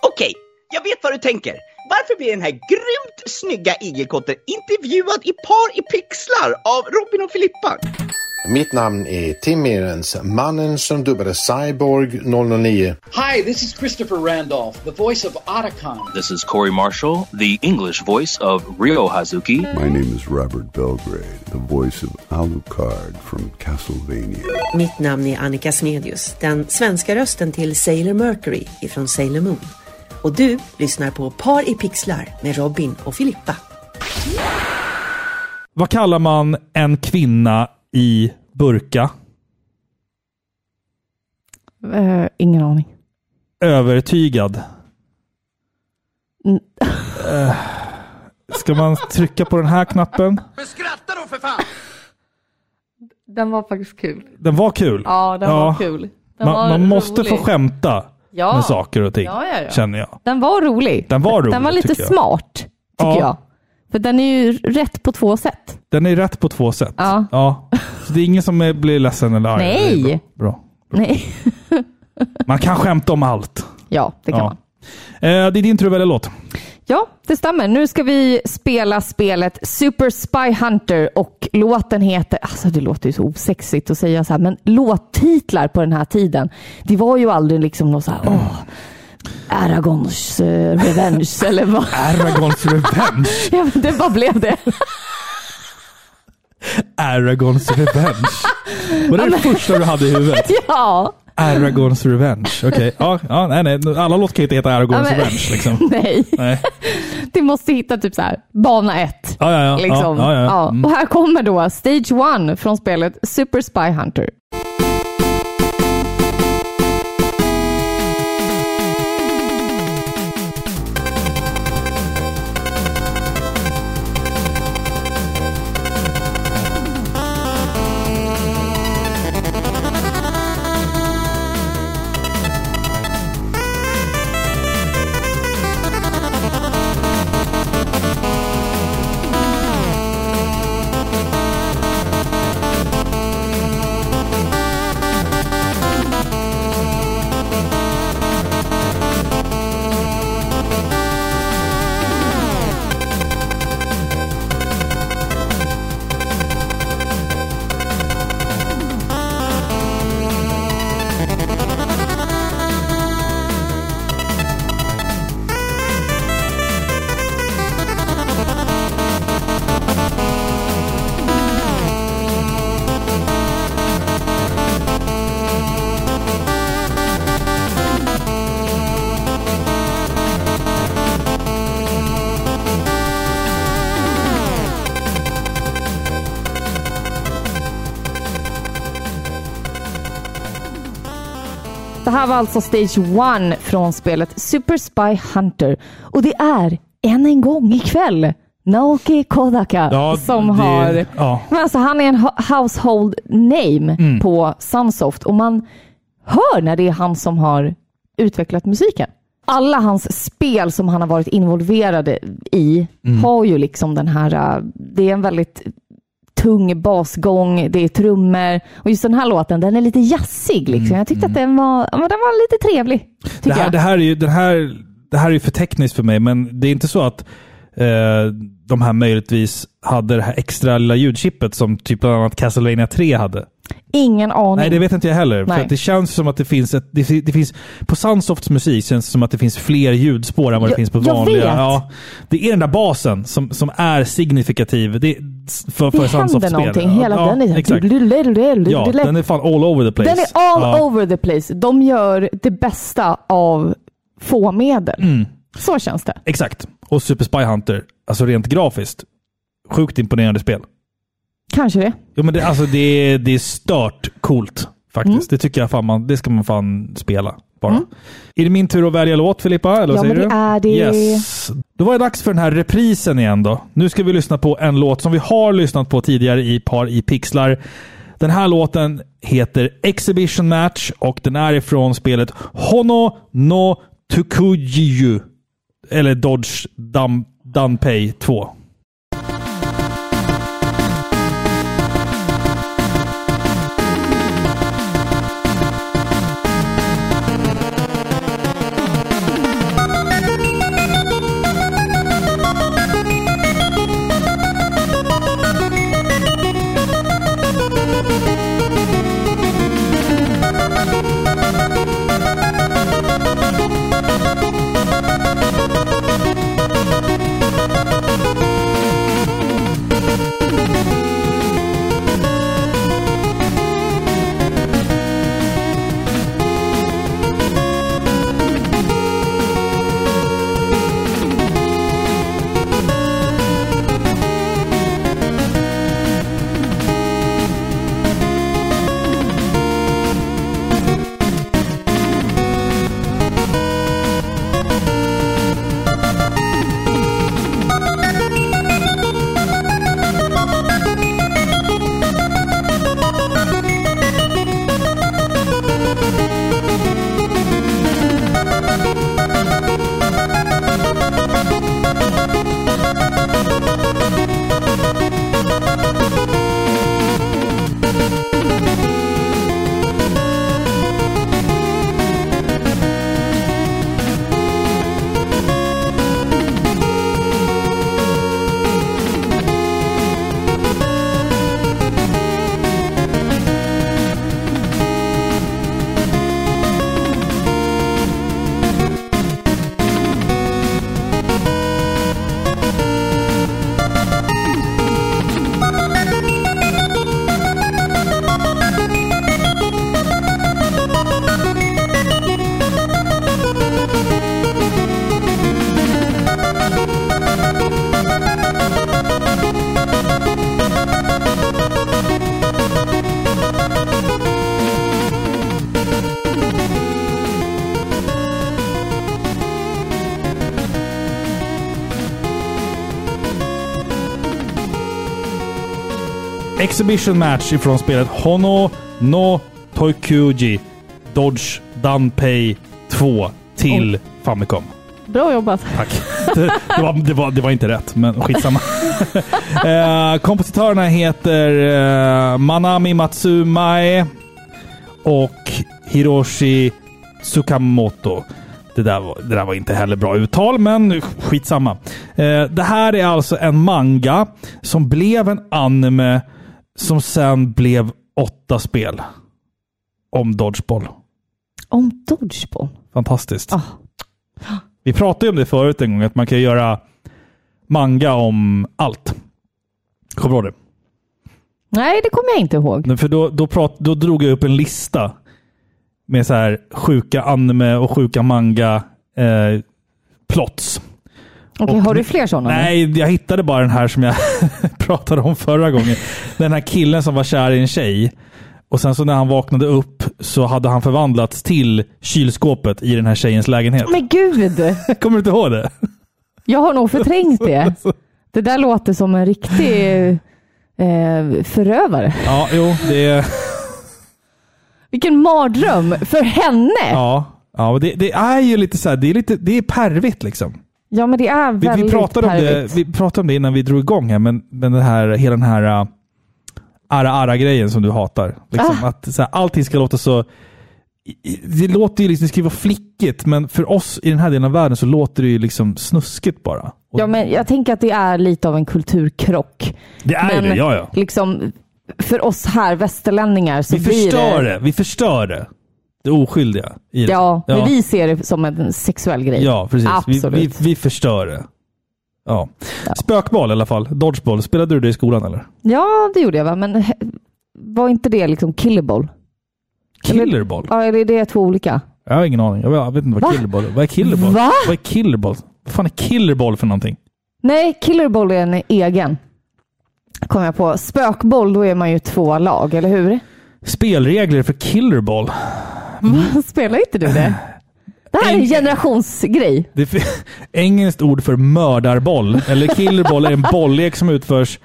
Okej, jag vet vad du tänker. Varför blir den här grymt snygga igelkotten intervjuad i par i pixlar av Robin och Filippa? Mitt namn är Tim Mehrens, mannen som dubbade Cyborg 009. Hi, this is Christopher Randolph, the voice of Otacon. This is Corey Marshall, the English voice of Ryo Hazuki. My name is Robert Belgrade, the voice of Alucard from Castlevania. Mitt namn är Annika Smedius, den svenska rösten till Sailor Mercury ifrån Sailor Moon. Och du lyssnar på Par i pixlar med Robin och Filippa. Vad kallar man en kvinna i burka? Eh, ingen aning. Övertygad. Mm. Eh, ska man trycka på den här knappen? Men skratta då för fan! Den var faktiskt kul. Den var kul. Ja, den Ja. var kul. Den Man, var man måste få skämta Ja. med saker och ting, Ja, ja, ja. känner jag. Den var rolig. Den var rolig, Den var lite jag. smart, tycker Ja. jag. För den är ju rätt på två sätt. Den är rätt på två sätt. Ja. ja. Så det är ingen som är- blir ledsen eller arg. Nej. Är bra. bra. Nej. Man kan skämta om allt. Ja, det kan Ja. man. Eh, det är din tur att välja låt. Ja, det stämmer. Nu ska vi spela spelet Super Spy Hunter och låten heter, alltså det låter ju så osexigt att säga så här, men låttitlar på den här tiden, det var ju aldrig liksom något så här, åh, Aragons eh, Revenge eller vad. Aragons Revenge. Ja, men det bara blev det. Aragons Revenge. Var det det första du hade i huvudet? Ja, Aragons Revenge. Okej. Ja, ja, nej, nej. Alla låtar kan inte heta Aragons Ja, men- Revenge. Liksom. nej. Nej. Du måste hitta typ så här, bana ett. Ja, ja, ja. Liksom. ja, ja, ja. Ja. Mm. Och här kommer då Stage One från spelet Super Spy Hunter. Här var alltså Stage One från spelet Super Spy Hunter och det är än en gång ikväll, Naoki Kodaka Ja, som det- har... ja. Men alltså, han är en ho- household name Mm. på Sunsoft och man hör när det är han som har utvecklat musiken. Alla hans spel som han har varit involverad i Mm. har ju liksom den här, äh, det är en väldigt tung basgång, det är trummor och just den här låten, den är lite jazzig liksom. Jag tyckte att den var, ja, men den var lite trevlig. Mm. Det här, jag. det, här är ju, den här, det här är för tekniskt för mig, men det är inte så att eh, de här möjligtvis hade det här extra lilla ljudchippet som typ bland annat Castlevania 3 hade. Ingen aning. Nej, det vet inte jag heller. Nej. För att det känns som att det finns ett... Det, det finns, på Sunsofts musik känns det som att det finns fler ljudspår än vad det Jag- finns på jag vanliga. vet. Ja, det är den där basen som, som är signifikativ det, för, för det händer någonting hela ja, den. Exakt. Ja, den är fan all over the place. Den är all ja. over the place. De gör det bästa av få medel. Mm. Så känns det. Exakt. Och Super Spy Hunter, alltså rent grafiskt, sjukt imponerande spel. Kanske det. Jo, men det, alltså, det, det är stört coolt faktiskt. Mm. Det tycker jag fan man, det ska man fan spela. Bara. Är det min tur att välja låt Filippa? Eller Ja, säger men det du? är det. Yes. Då var det dags för den här reprisen igen då. Nu ska vi lyssna på en låt som vi har lyssnat på tidigare i Par i pixlar. Den här låten heter Exhibition Match och den är ifrån spelet Hono no Tukujiyu. Eller Dodge Dun Dunpay 2. Exhibition Match ifrån spelet Hono no Toikuji Dodge Dunpay 2 till Famicom. Bra jobbat. Tack. Det, det, var, det, var, det var inte rätt, men skitsamma. eh, kompositörerna heter eh, Manami Matsumae och Hiroshi Tsukamoto. Det där, var, det där var inte heller bra uttal, men skitsamma. Eh, det här är alltså en manga som blev en anime som sen blev åtta spel. Om Dodgeball. Om Dodgeball. Fantastiskt. Ah. Vi pratade ju om det förut en gång, att man kan göra manga om allt. Kommer du ihåg det? Nej, det kommer jag inte ihåg. För då, då, prat, då drog jag upp en lista med så här sjuka anime och sjuka manga eh, plots. Okej, har du fler sådana? nu? Nej, jag hittade bara den här som jag pratade om förra gången. Den här killen som var kär i en tjej. Och sen så när han vaknade upp så hade han förvandlats till kylskåpet i den här tjejens lägenhet. Men gud! Kommer du inte ihåg det? Jag har nog förträngt det. Det där låter som en riktig eh, förövare. Ja, jo, det är... Vilken mardröm för henne! Ja, Ja, det, det är ju lite så här, det är, lite, det är pervigt liksom. Men det är Vi, väldigt vi, pratade om det, vi pratade om det innan vi drog igång här, men, men den här, hela den här uh, ara-ara-grejen som du hatar. Liksom, Ah. att så här, allting ska låta så... Det låter ju liksom, det ska ju vara flickigt, men för oss i den här delen av världen så låter det ju liksom snuskigt bara. Och Ja, men jag tänker att det är lite av en kulturkrock. det är men det, ja ja. Liksom, för oss här västerlänningar så Vi blir förstör det... det. Vi förstör det. Det oskyldiga i det. Ja, ja. men vi ser det som en sexuell grej. Ja, precis. Vi, Absolut. vi, vi förstör det. Ja. Spökboll i alla fall. Dodgeball. Spelade du det i skolan eller? Ja, det gjorde jag va, men he- var inte det liksom killerboll? Killerboll? Ja, eller är det två olika? Jag har ingen aning. Jag vet- inte vad Va? killerboll är. Vad är killerboll? Va? Vad är killerboll? Vad fan är killerboll för någonting? Nej, killerboll är en egen. Kom jag på. Spökboll, då är man ju två lag, eller hur? Spelregler för killerboll. Spelar inte du det? Det här är en generationsgrej. Det är engelskt ord för mördarboll. Eller killerboll är en bolllek som utförs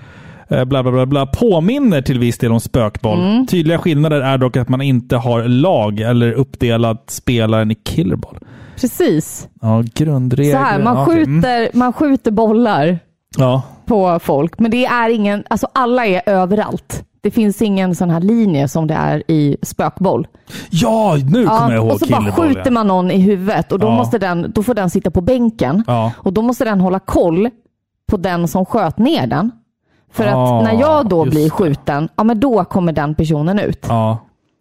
eh, bla bla bla bla. Påminner till viss del om spökboll. Mm. Tydliga skillnader är dock att man inte har lag eller uppdelat spelaren i killerboll. Precis. Ja, grundregler. Så här, man. Mm. skjuter, man skjuter bollar Ja, på folk, men det är ingen, alltså alla är överallt. Det finns ingen sån här linje som det är i spökboll. ja nu kommer jag ihåg och så bara skjuter ja. man någon i huvudet och då, Ja. måste den, då får den sitta på bänken. Och då måste den hålla koll på den som sköt ner den. För Ah, att när jag då blir skjuten, ja men då kommer den personen ut.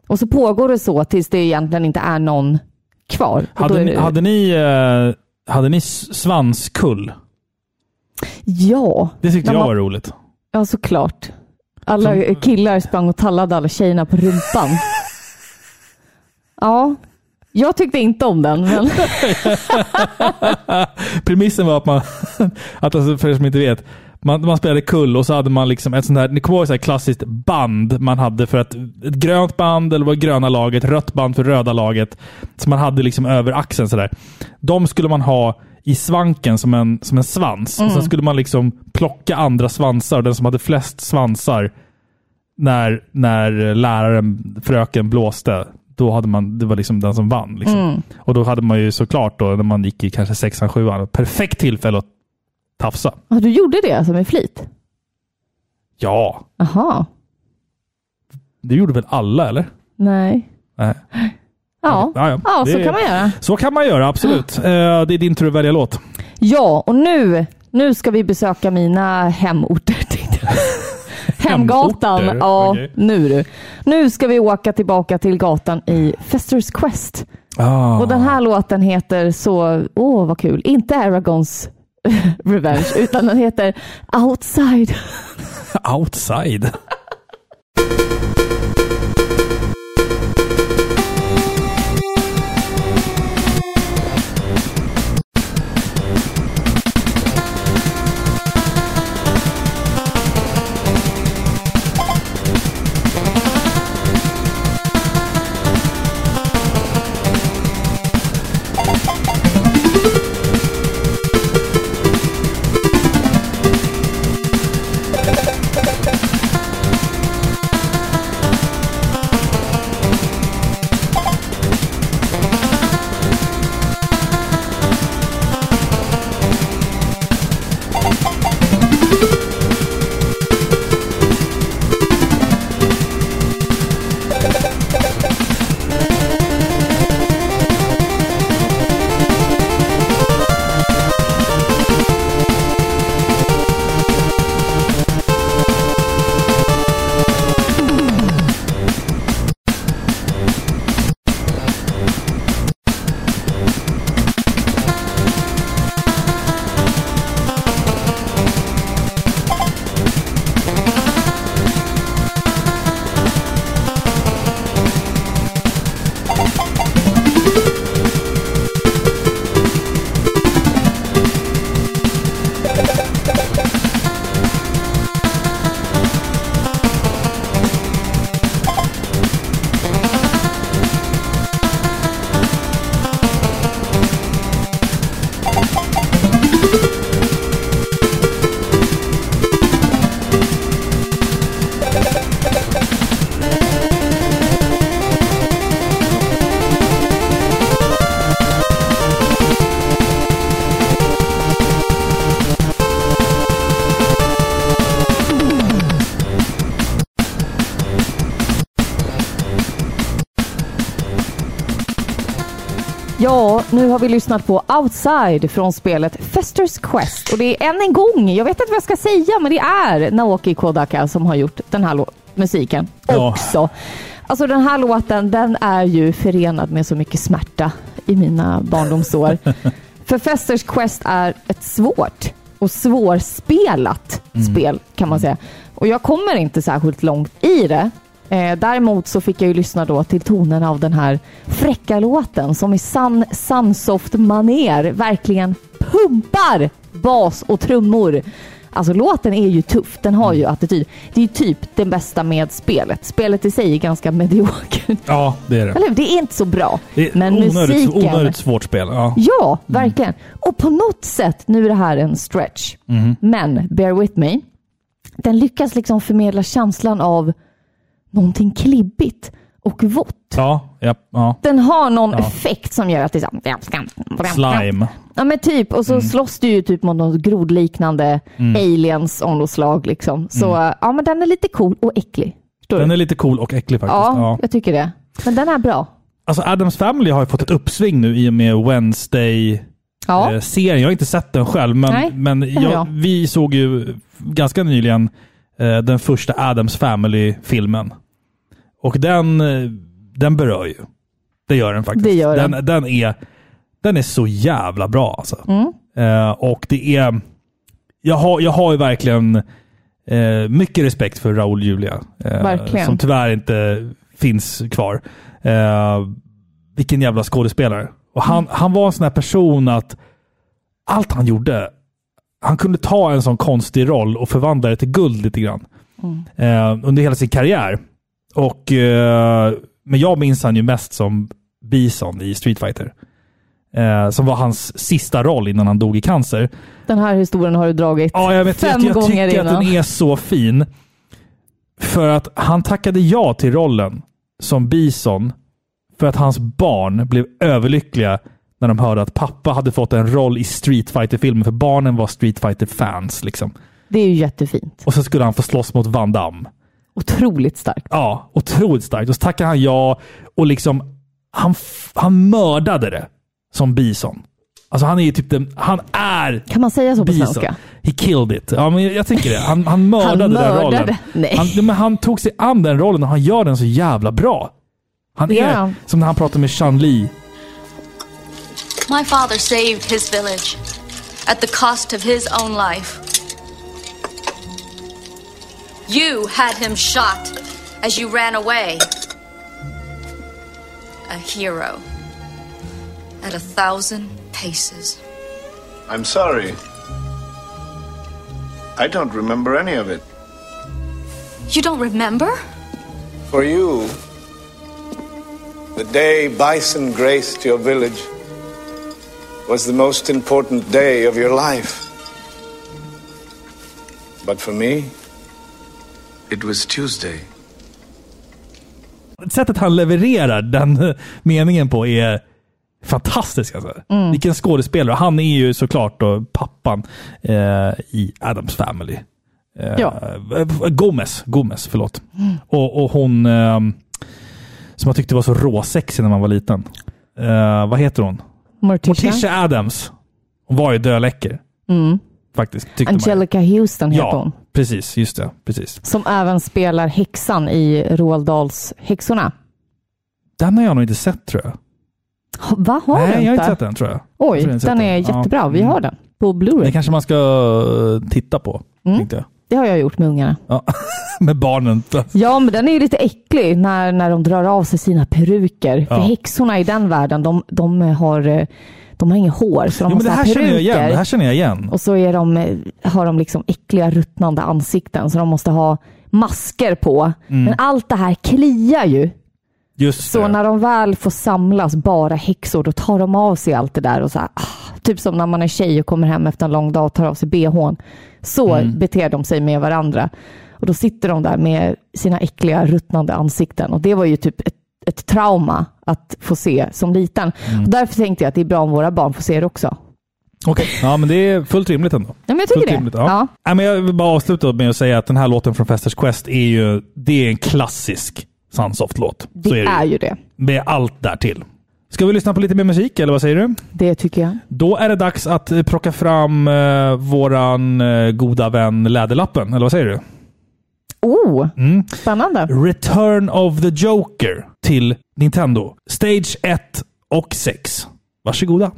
Och så pågår det så tills det egentligen inte är någon kvar. Hade, ni, det- hade, ni, eh, hade ni svanskull? Ja. Det tyckte jag man- var roligt. Ja, såklart. Alla killar sprang och tallade alla tjejerna på rumpan. Ja, jag tyckte inte om den, men Premissen var att man, att alltså för er som inte vet, man, man spelade kull och så hade man liksom ett sånt här, ni kommer ihåg här klassiskt band man hade för att ett grönt band, eller var gröna laget, rött band för röda laget. Som man hade liksom över axeln sådär. De skulle man ha i svanken som en, som en svans. Och sen skulle man liksom plocka andra svansar och den som hade flest svansar när, när läraren, fröken blåste, då hade man, det var liksom den som vann. Liksom. Och då hade man ju såklart då, när man gick i kanske sexan, sjuan, perfekt tillfälle att tafsa. Ja, du gjorde det alltså med flit? Ja, Jaha, det gjorde väl alla, eller? nej. Nej. Ja, Ja, ja. ja så Det- kan man göra. Så kan man göra, absolut. Eh, det är din tur att välja låt. Ja, och nu, nu ska vi besöka mina hemorter. Hemgatan. Hemorter? Ja, Okej. nu du. Nu ska vi åka tillbaka till gatan i Fester's Quest. Ah. Och den här låten heter så, åh vad kul, inte Aragons Revenge, utan den heter Outside. Outside. Har vi lyssnat på Outside från spelet Festers Quest. Och det är än en gång, jag vet inte vad jag ska säga, men det är Naoki Kodaka som har gjort den här musiken Ja. också. Alltså den här låten, den är ju förenad med så mycket smärta i mina barndomsår. För Festers Quest är ett svårt och svårspelat spel kan man säga. Och jag kommer inte särskilt långt i det. Eh, däremot så fick jag ju lyssna då till tonerna av den här fräcka låten som i sann Sunsoft-maner verkligen pumpar bas och trummor. Alltså låten är ju tuff, den har ju attityd. Det är ju typ det bästa med spelet. Spelet i sig är ganska mediokert. Ja, det är det. Eller? Det är inte så bra. det är men onödigt, musiken... onödigt svårt spel. Ja. Ja, verkligen. Och på något sätt, nu är det här en stretch, Mhm. men bear with me. Den lyckas liksom förmedla känslan av någonting klibbigt och vått. Ja, ja, ja. Den har någon Ja. effekt som gör att det är så... Slime. Ja men typ, och så Mm. slåss du ju typ mot något grodliknande aliens av något slag liksom. Så ja men den är lite cool och äcklig. Mm. Den är lite cool och äcklig faktiskt. ja, Ja. jag tycker det. Men den är bra. Alltså Adams Family har ju fått ett uppsving nu i och med Wednesday Ja. eh, serien. Jag har inte sett den själv, men, Nej, men jag, vi såg ju ganska nyligen den första Adams Family-filmen. Och den, eh, den berör ju. Det gör den faktiskt. Det gör den. den. Den, är, den är så jävla bra alltså. Mm. Eh, och det är... Jag har, jag har ju verkligen eh, mycket respekt för Raúl Julia. Eh. Som tyvärr inte finns kvar. Eh, vilken jävla skådespelare. Och han, han var en sån här person att allt han gjorde, han kunde ta en sån konstig roll och förvandla det till guld lite grann. Eh, under hela sin karriär. Och, eh, men jag minns han ju mest som Bison i Street Fighter. Eh, som var hans sista roll innan han dog i cancer. Den här historien har du dragit Ja, jag vet. fem jag, jag gånger tycker innan. att den är så fin. För att han tackade ja till rollen som Bison för att hans barn blev överlyckliga när de hörde att pappa hade fått en roll i Street Fighter-filmen. För barnen var Street Fighter-fans. Liksom. Det är ju jättefint. Och så skulle han få slåss mot Van Damme. Otroligt starkt. Ja, otroligt starkt. Och så tackade han ja och liksom han, han mördade det som Bison. Alltså han är ju typ den, han är Kan man säga så på Bison. svenska? He killed it. Ja, men jag, jag tycker det. Han, han mördade Han den mördade. rollen. Nej. Han, men han tog sig an den rollen och han gör den så jävla bra. Han gör är som när han pratar med Chan Li. My father saved his village at the cost of his own life. You had him shot as you ran away. A hero at a thousand paces. I'm sorry. I don't remember any of it. You don't remember? For you, the day Bison graced your village was the most important day of your life. But for me, it was Tuesday. Sättet han levererar den meningen på är fantastiskt. Alltså. Mm. Vilken skådespelare. Han är ju såklart då pappan eh, i Adams Family. Eh, Ja. eh, Gomez, Gomez, förlåt. Mm. Och, och hon eh, som jag tyckte var så råsexig när man var liten. Eh, vad heter hon? Morticia. Morticia Adams. Hon var ju döläcker. Mm. Faktiskt, tyckte man. Angelica Houston heter Ja, hon. precis. Just det. Precis. Som även spelar häxan i Roald Dahls Häxorna. Den har jag nog inte sett tror jag. Va, har Nej, du jag har inte? inte sett den tror jag. Oj, Jag inte den är Ja. jättebra. Vi har den på Blu-ray. Det kanske man ska eh, titta på, Mm. tänkte jag. Det har jag gjort med ungarna. Ja. Med barnen. Ja, men den är ju lite äcklig när, när de drar av sig sina peruker. För Ja. häxorna i den världen, de, de, har, de har inga hår. Så de Jo, har men det här här känner jag igen. peruker. Det här känner jag igen. Och så är de, har de liksom äckliga ruttnande ansikten. Så de måste ha masker på. Mm. Men allt det här kliar ju. Just Så det. när de väl får samlas, bara häxor, då tar de av sig allt det där. Och så här, ah, typ som när man är tjej och kommer hem efter en lång dag och tar av sig bhn. Så Mm. beter de sig med varandra. Och då sitter de där med sina äckliga, ruttnande ansikten. Och det var ju typ ett, ett trauma att få se som liten. Mm. Och därför tänkte jag att det är bra om våra barn får se det också. Okej, ja men det är fullt rimligt ändå. Ja, men jag tycker fullt det. Rimligt, ja. Ja. Nej, men jag vill bara avsluta med att säga att den här låten från Festers Quest är ju det är en klassisk Sunsoft-låt. Det det är ju. det. Med allt där till. Ska vi lyssna på lite mer musik, eller vad säger du? Det tycker jag. Då är det dags att eh, plocka fram eh, våran eh, goda vän Läderlappen, eller vad säger du? Oh, Mm. spännande. Return of the Joker till Nintendo. Stage 1 och 6. Varsågoda.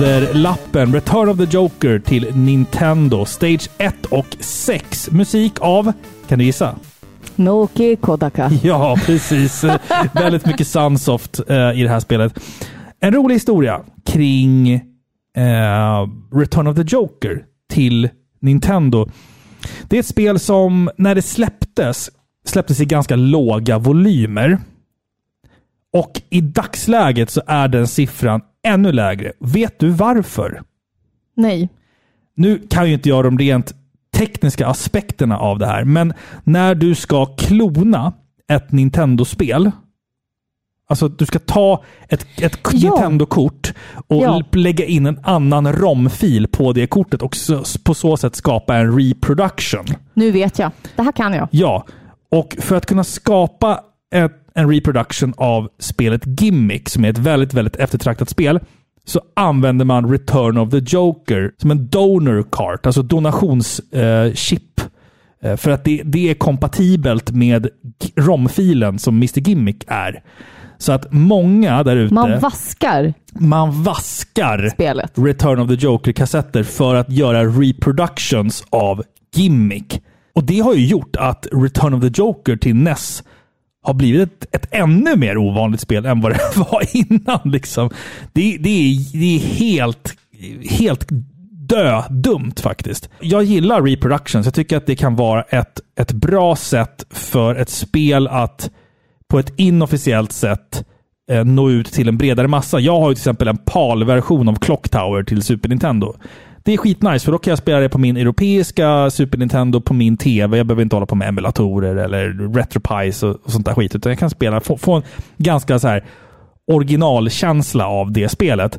Läderlappen Return of the Joker till Nintendo. Stage 1 och 6. Musik av, kan du gissa? Noki Kodaka. Ja, precis. Väldigt mycket Sunsoft eh, i det här spelet. En rolig historia kring eh, Return of the Joker till Nintendo. Det är ett spel som när det släpptes, släpptes i ganska låga volymer. Och i dagsläget så är den siffran ännu lägre. Vet du varför? Nej. Nu kan ju inte jag de rent tekniska aspekterna av det här, men när du ska klona ett Nintendo-spel, alltså du ska ta ett, ett Ja. Nintendo-kort och Ja. lägga in en annan ROM-fil på det kortet och så, på så sätt skapa en reproduction. Nu vet jag. Det här kan jag. Ja, och för att kunna skapa ett, en reproduction av spelet Gimmick, som är ett väldigt, väldigt eftertraktat spel, så använder man Return of the Joker som en donor cart, alltså donationschip. Eh. Eh, för att det, det är kompatibelt med ROM-filen som Mr Gimmick är. Så att många där ute... Man vaskar man vaskar spelet. Return of the Joker-kassetter för att göra reproductions av Gimmick. Och det har ju gjort att Return of the Joker till NES har blivit ett, ett ännu mer ovanligt spel än vad det var innan. Liksom. Det, det, är, det är helt, helt dödumt faktiskt. Jag gillar reproductions. Jag tycker att det kan vara ett, ett bra sätt för ett spel att på ett inofficiellt sätt eh, nå ut till en bredare massa. Jag har ju till exempel en PAL-version av Clock Tower till Super Nintendo. Det är skitnice, för då kan jag spela det på min europeiska Super Nintendo på min TV. Jag behöver inte hålla på med emulatorer eller RetroPies och, och sånt där skit, utan jag kan spela, få, få en ganska så här originalkänsla av det spelet.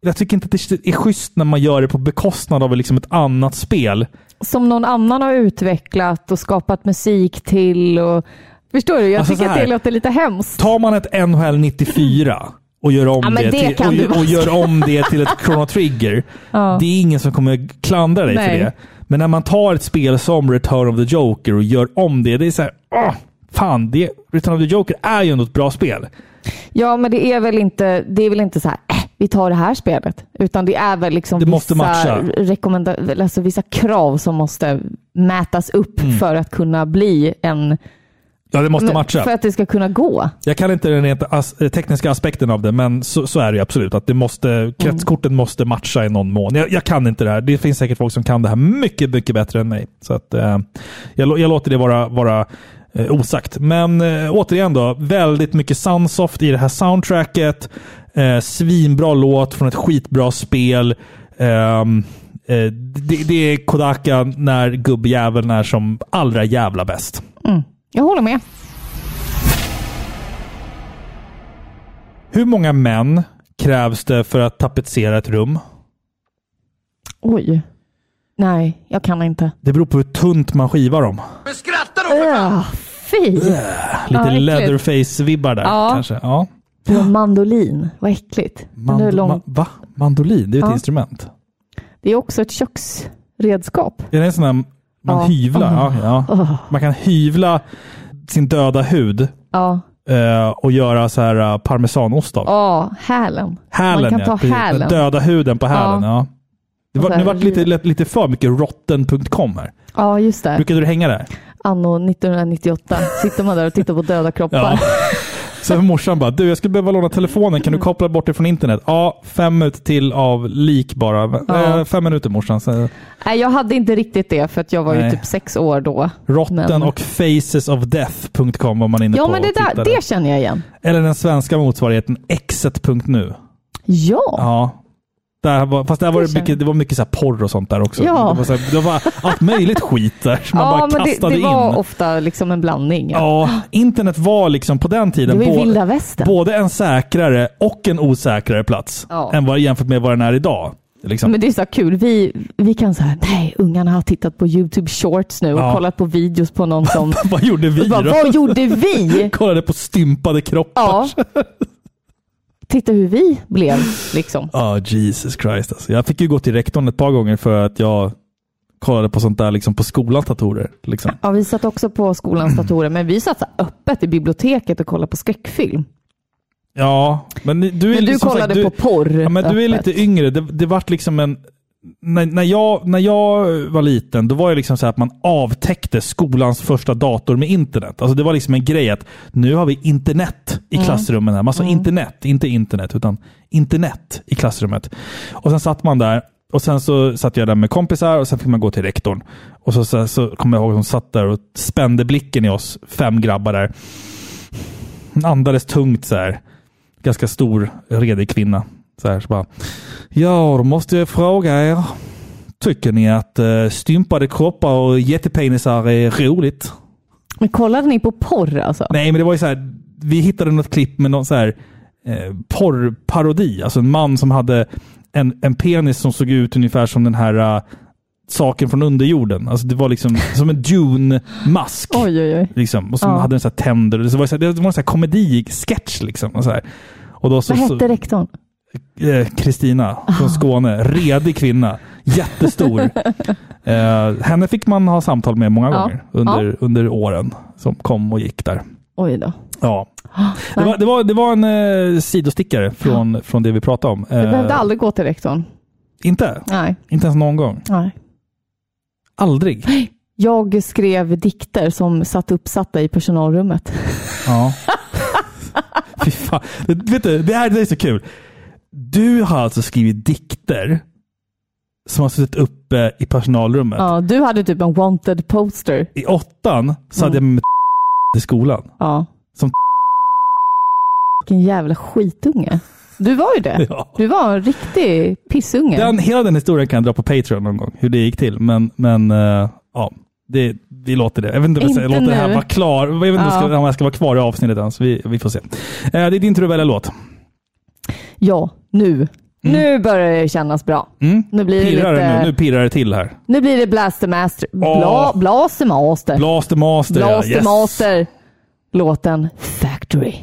Jag tycker inte att det är schysst när man gör det på bekostnad av liksom ett annat spel. Som någon annan har utvecklat och skapat musik till. Och... Förstår du? Jag Alltså, tycker att det låter lite hemskt. Tar man ett NHL 94 och gör om, Ja, det, det till, och, och gör om det till ett Chrono Trigger. Ja. Det är ingen som kommer klandra dig Nej. för det. Men när man tar ett spel som Return of the Joker och gör om det, det är så här, åh, fan, det, Return of the Joker är ju ändå ett bra spel. Ja, men det är väl inte, det är väl inte så här, äh, vi tar det här spelet. Utan det är väl liksom vissa, rekommenda- alltså vissa krav som måste mätas upp Mm. för att kunna bli en... Ja, det måste matcha. För att det ska kunna gå. Jag kan inte den rent as- eh, tekniska aspekten av det, men så, så är det ju absolut. Att det måste, kretskorten måste matcha i någon mån. Jag, jag kan inte det här. Det finns säkert folk som kan det här mycket, mycket bättre än mig. Så att, eh, jag, jag låter det vara, vara eh, osagt. Men eh, återigen då, väldigt mycket Sunsoft i det här soundtracket. Eh, svinbra låt från ett skitbra spel. Ehm, eh, det, det är Kodaka när gubbjäveln är som allra jävla bäst. Mm. Jag håller med. Hur många män krävs det för att tapetsera ett rum? Nej, jag kan inte. Det beror på hur tunt man skivar dem. Öh, fy! Lite Ja, leatherface-vibbar där Ja. kanske. Ja. Det var mandolin. Vad äckligt. Men det, är Mand- lång... ma- va? Mandolin? Det är ett Ja. instrument. det är också ett köksredskap. Är det en sån där man Ja. hyvlar? Oh. Ja, ja. Oh. Man kan hyvla sin döda hud eh, och göra så här uh, parmesanost av. ja hälen. Hälen, Man kan ta hälen. Den döda huden på hälen. Ja. Det var, nu vart lite, lite för mycket rotten.com här. Ja, just det. Brukade du hänga där? Anno 1998 sitter man där och tittar på döda kroppar. Ja. Så morsan bara, du jag skulle behöva låna telefonen, kan du koppla bort det från internet? Ja, fem minuter till av lik bara. Ja. Eh, fem minuter morsan. Så, Nej, jag hade inte riktigt det för att jag var ju Nej. typ sex år då. rotten Men- och facesofdeath.com var man inne Ja, på men det, där, det känner jag igen. Eller den svenska motsvarigheten exet.nu. Ja. Ja. Där var, fast där var Det det mycket, det var mycket så porr och sånt där också. Ja. Det, var så här, det var allt möjligt skit där som man ja, bara men det, kastade det var in. ofta liksom en blandning. Ja, internet var liksom på den tiden Det var ju bå- vilda västern. både en säkrare och en osäkrare plats Ja. än vad, jämfört med vad den är idag. Liksom. Men det är så kul. Vi, vi kan säga nej, ungarna har tittat på YouTube Shorts nu och Ja. kollat på videos på någon som... vad gjorde vi bara, då? Vad gjorde vi? Kollade på stympade kroppar. Ja. Titta hur vi blev, liksom. Ja, Jesus Christ. Alltså. Jag fick ju gå till rektorn ett par gånger för att jag kollade på sånt där liksom på skolans datorer. Liksom. Ja, vi satt också på skolans datorer, men vi satt så öppet i biblioteket och kollade på skräckfilm. Ja, men du är Men du som sagt, kollade du, på porr Ja, men du är öppet. lite yngre. Det, det vart liksom en... När, när, jag, när jag var liten, då var det liksom så här att man avtäckte skolans första dator med internet. Alltså det var liksom en grej att nu har vi internet i Mm. klassrummen. Här. Man sa internet, inte internet, utan internet i klassrummet. Och sen satt man där och sen så satt jag där med kompisar och sen fick man gå till rektorn. Och så, så, så kommer jag ihåg att hon satt där och spände blicken i oss fem grabbar där. Hon andades tungt så här. Ganska stor, redig kvinna. Så här, så bara, ja, då måste jag fråga er. Tycker ni att uh, stympade kroppar och jättepenisar är roligt? Men kollade ni på porr alltså? Nej, men det var ju så här. Vi hittade något klipp med någon så här eh, porrparodi. Alltså en man som hade en, en penis som såg ut ungefär som den här eh, saken från underjorden. Alltså det var liksom som en Dune-mask. Oj, oj, oj. Liksom. Och som Ja. hade en så här tänder. Det var, så här, det var en så här komedi-sketch. Liksom, och så här. Och då så, Vad hette rektorn? Eh, Kristina från Skåne. Redig kvinna. Jättestor. eh, henne fick man ha samtal med många Ja. gånger under, under åren som kom och gick där. Oj då. Ja. Det var, det var, det var en eh, sidostickare från, från det vi pratade om. Du Eh, behövde aldrig gå till rektorn. Inte? Nej. Inte ens någon gång? Nej. Aldrig? Jag skrev dikter som satt uppsatta i personalrummet. Ja. Fy fan. Vet du, det här det är så kul. Du har alltså skrivit dikter som har suttit uppe i personalrummet. Ja, du hade typ en wanted poster. I åttan så hade jag med till skolan. Ja. Som Vilken jävla skitunge. Du var ju det. Ja. Du var en riktig pissunge. Den, hela den historien kan jag dra på Patreon någon gång, hur det gick till. Men, men eh, ja, det, vi låter det. Jag vet inte, Inte jag låter det här nu. vara klar. Jag vet inte Ja. ska- om jag ska vara kvar i avsnittet ens. Vi, vi får se. Eh, det är din tur att välja låt. Ja, nu. Nu börjar det kännas bra. Mm. Nu blir det Pirrar det lite... nu, nu pirrar det till här. Nu blir det Blaster Master. Bla, Åh. Blaster Master. Blaster Master. ja. Blaster Yes. Master. Låten Factory.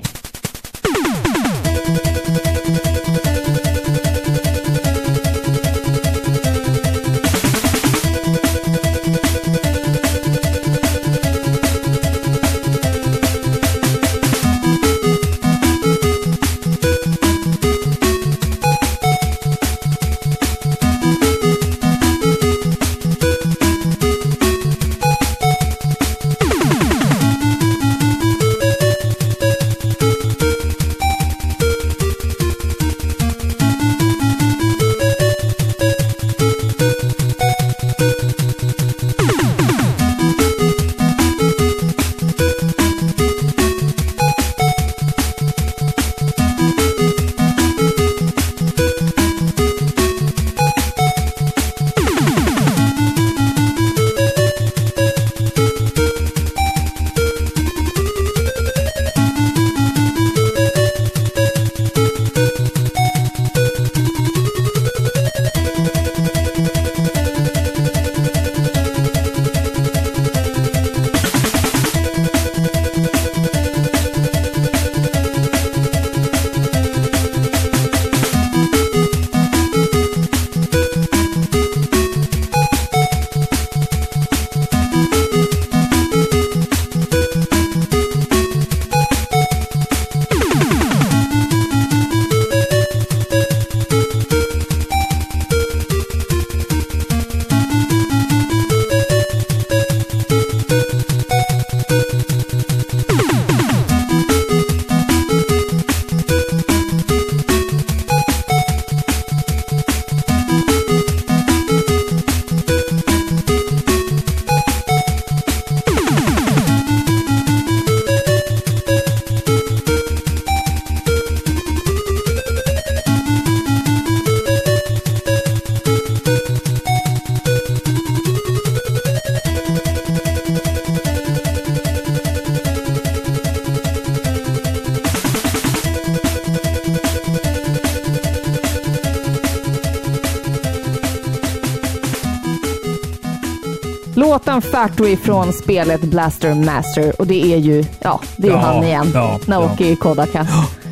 Låten Factory från spelet Blaster Master och det är ju, ja, det är Ja, han igen. ja, Naoki Kodaka.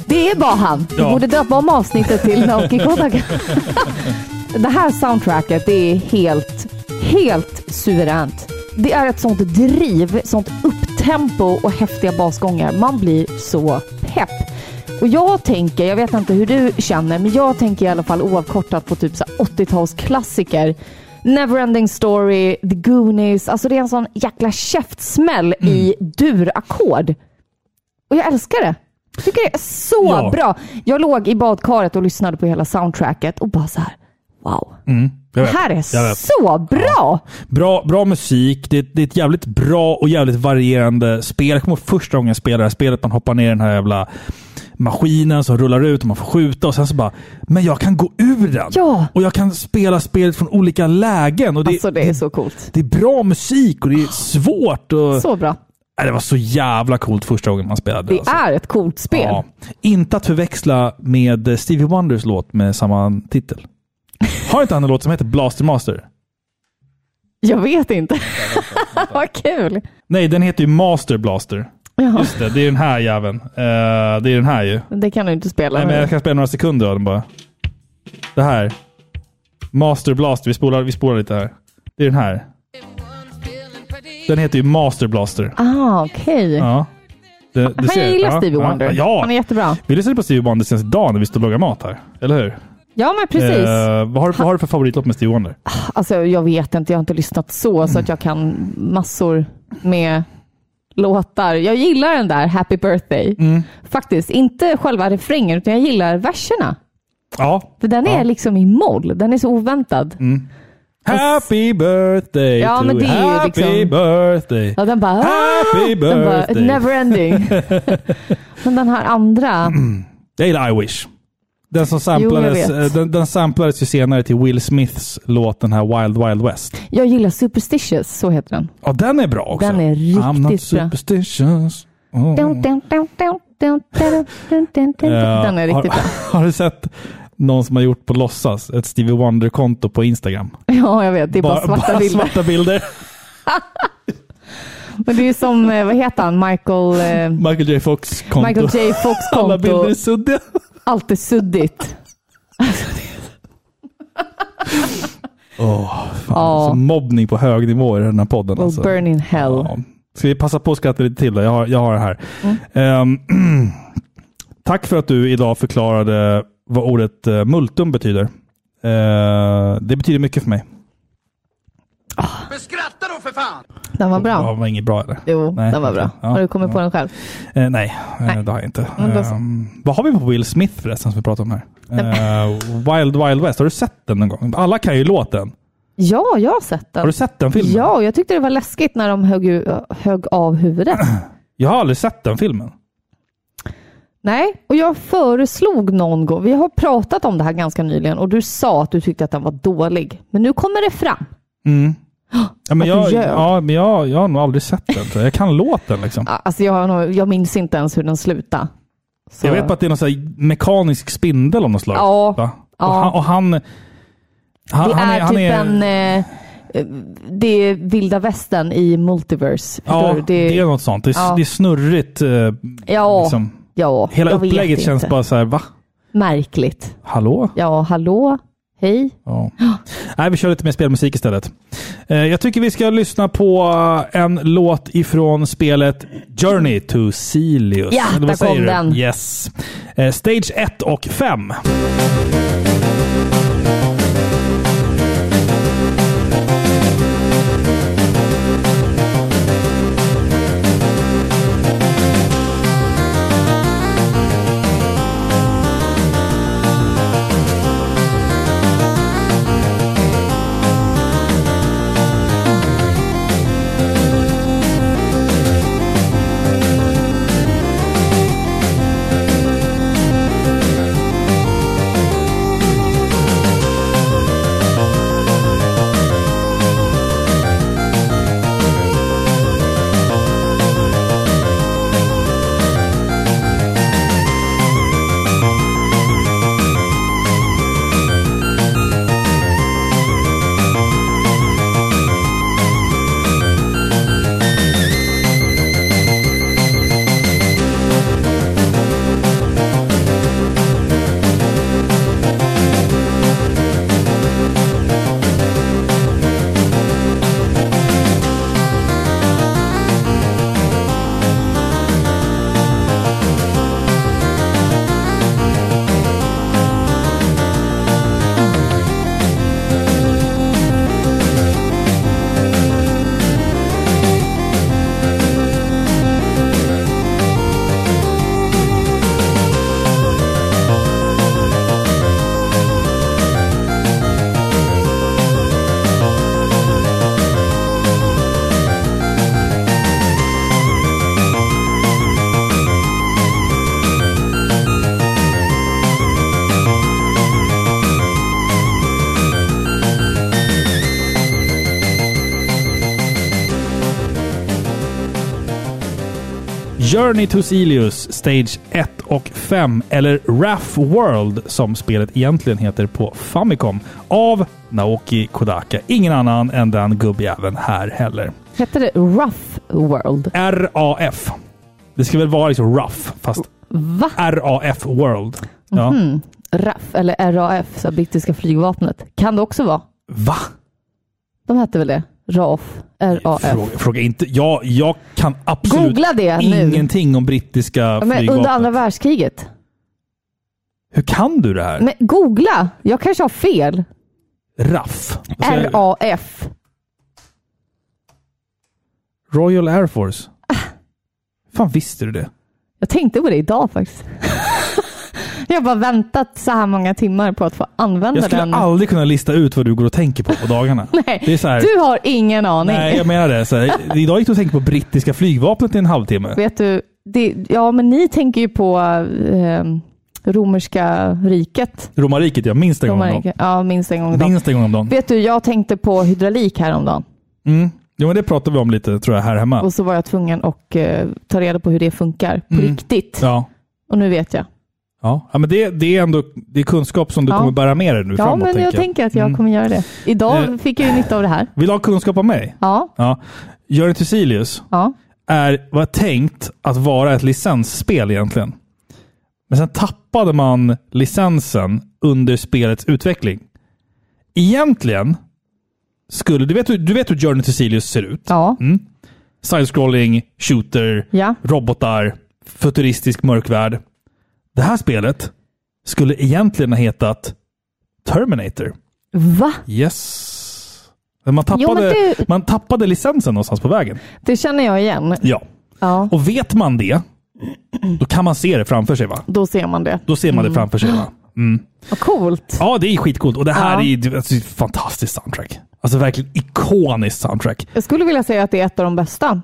Det är bara han. Du Ja. borde döpa om avsnittet till Naoki Kodaka. det här soundtracket, det är helt, helt suveränt. Det är ett sånt driv, sånt upptempo och häftiga basgångar. Man blir så pepp. Och jag tänker, jag vet inte hur du känner, men jag tänker i alla fall oavkortat på typ så här 80-talsklassiker. Neverending Story, The Goonies. Alltså det är en sån jäkla käftsmäll i durackord. Och jag älskar det. Jag tycker det är så Ja. bra. Jag låg i badkaret och lyssnade på hela soundtracket och bara så här, wow. Mm, Det här är så bra! Bra, bra musik. Det, det är ett jävligt bra och jävligt varierande spel. Jag kommer ihåg första gången jag spelade det här spelet. Man hoppar ner i den här jävla maskinen som rullar ut och man får skjuta och sen så bara, men jag kan gå ur den. Ja. Och jag kan spela spelet från olika lägen. Och det, Alltså det är så coolt. det är bra musik och det är svårt. Och, Så bra. Nej, det var så jävla coolt första gången man spelade. Det alltså. är ett coolt spel. Ja. Inte att förväxla med Stevie Wonders låt med samma titel. Har inte han en låt som heter Blaster Master? Jag vet inte. Vad kul! Nej, den heter ju Master Blaster. Ja, Just det, det är den här jäveln. Eh, det är den här ju. det kan du inte spela. Nej, men jag kan spela några sekunder av den bara. Det här. Master Blaster. Vi spolar, vi spolar lite här. Det är den här. Den heter ju Master Blaster. Ah, okej. Ja. Det, du Han ser. gillar ja, Stevie ja, Wonder. Ja. Han är jättebra. Vi lyssnade på Stevie Wonder senast idag när vi stod och lagade mat här. Eller hur? Ja, men precis. Eh, vad, har, du- vad har du för favoritlåt med Stevie Wonder? Alltså, jag vet inte. Jag har inte lyssnat så, så att jag kan massor med låtar. Jag gillar den där Happy Birthday. Mm. Faktiskt. Inte själva refrängen, utan jag gillar verserna. Ja. För den är Ja. Mm. liksom i moll. Den är så oväntad. Happy birthday Ja, to men det är Happy liksom- birthday. Ja, den bara... Happy Den bara, birthday. never ending. Men den här andra... Jag gillar I wish. Den som samplades, jo, eh, den, den samplades ju senare till Will Smiths låt, den här Wild Wild West. Jag gillar Superstitious, så heter den. Ja, den är bra också. Den är riktigt bra. I'm not superstitious. Den är riktigt bra. Har, har du sett någon som har gjort på låtsas ett Stevie Wonder-konto på Instagram? Ja, jag vet. Det är bara, bara svarta bara bilder. Svarta bilder. Men det är ju som, eh, vad heter han, Michael... Eh, Michael J Fox konto. Michael J Fox konto. Alla bilder är suddiga. Allt är suddigt. Åh, fan. Ja. Så mobbning på hög nivå i den här podden. Alltså. burn in hell. Ja. Ska vi passa på att skratta lite till då? Jag har, jag har det här. Mm. Ehm, tack för att du idag förklarade vad ordet uh, multum betyder. Eh, det betyder mycket för mig. Den var bra. Ja, var inget bra eller? Jo, Nej, den var bra. Ja, Har du kommit på den själv? Eh, nej, eh, Nej. det har jag inte. Ehm, vad har vi på Will Smith förresten som vi pratar om här? Eh, Wild Wild West, har du sett den någon gång? Alla kan ju låten. Ja, jag har sett den. Har du sett den filmen? Ja, jag tyckte det var läskigt när de högg, högg av huvudet. Jag har aldrig sett den filmen. Nej, och jag föreslog någon gång, vi har pratat om det här ganska nyligen och du sa att du tyckte att den var dålig. Men nu kommer det fram. Mm. Ja, men jag, ja, men jag, jag har nog aldrig sett den. Jag kan låten liksom. Alltså jag, har nog- jag minns inte ens hur den slutade. Så- Jag vet bara att det är någon sån mekanisk spindel av något slag. Ja. va? Ja. Och han, och han, han, det han är han typ är, en... Eh, det är vilda västern i multiverse. Ja, du? det är något sånt. Det är, Ja. det är snurrigt. eh, Ja, liksom. ja Hela upplägget känns inte. bara så här, va? Märkligt. Hallå? Ja, hallå? Hej? Ja. Nej, vi kör lite mer spelmusik istället. Eh, Jag tycker vi ska lyssna på eh, en låt ifrån spelet Journey to Silius. Ja, Eller där säger kom du? den. Yes. Eh, Stage 1 och 5. Journey to Silius Stage 1 och 5, eller RAF World som spelet egentligen heter på Famicom, av Naoki Kodaka. Ingen annan än den gubbjäveln här heller. Hette det Rough World? RAF. Det ska väl vara liksom rough, fast Va? RAF World. Ja. Mhm. RAF, eller RAF, så brittiska flygvapnet. Kan det också vara? Va? De hette väl det? RAF? RAF? Fråga, fråga inte. Jag, jag kan absolut Googla det nu. ingenting om brittiska Ja, Men flygvapnet. under andra världskriget? Hur kan du det här? Men googla! Jag kanske har fel. RAF. RAF. Royal Air Force. fan visste du det? Jag tänkte på det idag faktiskt. jag har bara väntat så här många timmar på att få använda Jag skulle den. aldrig kunna lista ut vad du går och tänker på på dagarna. Nej, det är så här, du har ingen aning. Nej, jag menar det. Så här, idag gick du och tänkte på brittiska flygvapnet i en halvtimme. Vet du, det, ja men ni tänker ju på eh, romerska riket. Romarriket, ja. Minst en gång om dagen. Romarriket. Ja, minst en gång om dagen. Minst en gång om dagen. Vet du, jag tänkte på hydraulik häromdagen. Mm. Jo, men det pratar vi om lite, tror jag, här hemma. Och så var jag tvungen att eh, ta reda på hur det funkar på Mm. riktigt. Ja. Och nu vet jag. Ja, ja men det, det är ändå det är kunskap som du Ja. kommer bära med dig nu Ja, framåt. men jag tänker att jag Mm. kommer göra det. Idag Eh. fick jag ju nytta av det här. Vill du ha kunskap om mig? Ja. Ja. To Silius Ja. är, var tänkt att vara ett licensspel egentligen. Men sen tappade man licensen under spelets utveckling. Egentligen skulle... Du vet, du vet hur Journey to Silius ser ut? Ja. Mm. Side-scrolling, shooter, Ja. robotar, futuristisk mörkvärld. Det här spelet skulle egentligen ha hetat Terminator. Va? Yes. Man Jo, tappade, det- man tappade licensen någonstans på vägen. Det känner jag igen. Ja. Ja. Och vet man det, då kan man se det framför sig va? Då ser man det. Då ser man det Mm. framför sig va? Mm. Vad coolt. Ja, det är skitcoolt. Och det här Ja. är alltså, ett fantastiskt soundtrack. Alltså verkligen ikoniskt soundtrack. Jag skulle vilja säga att det är ett av de bästa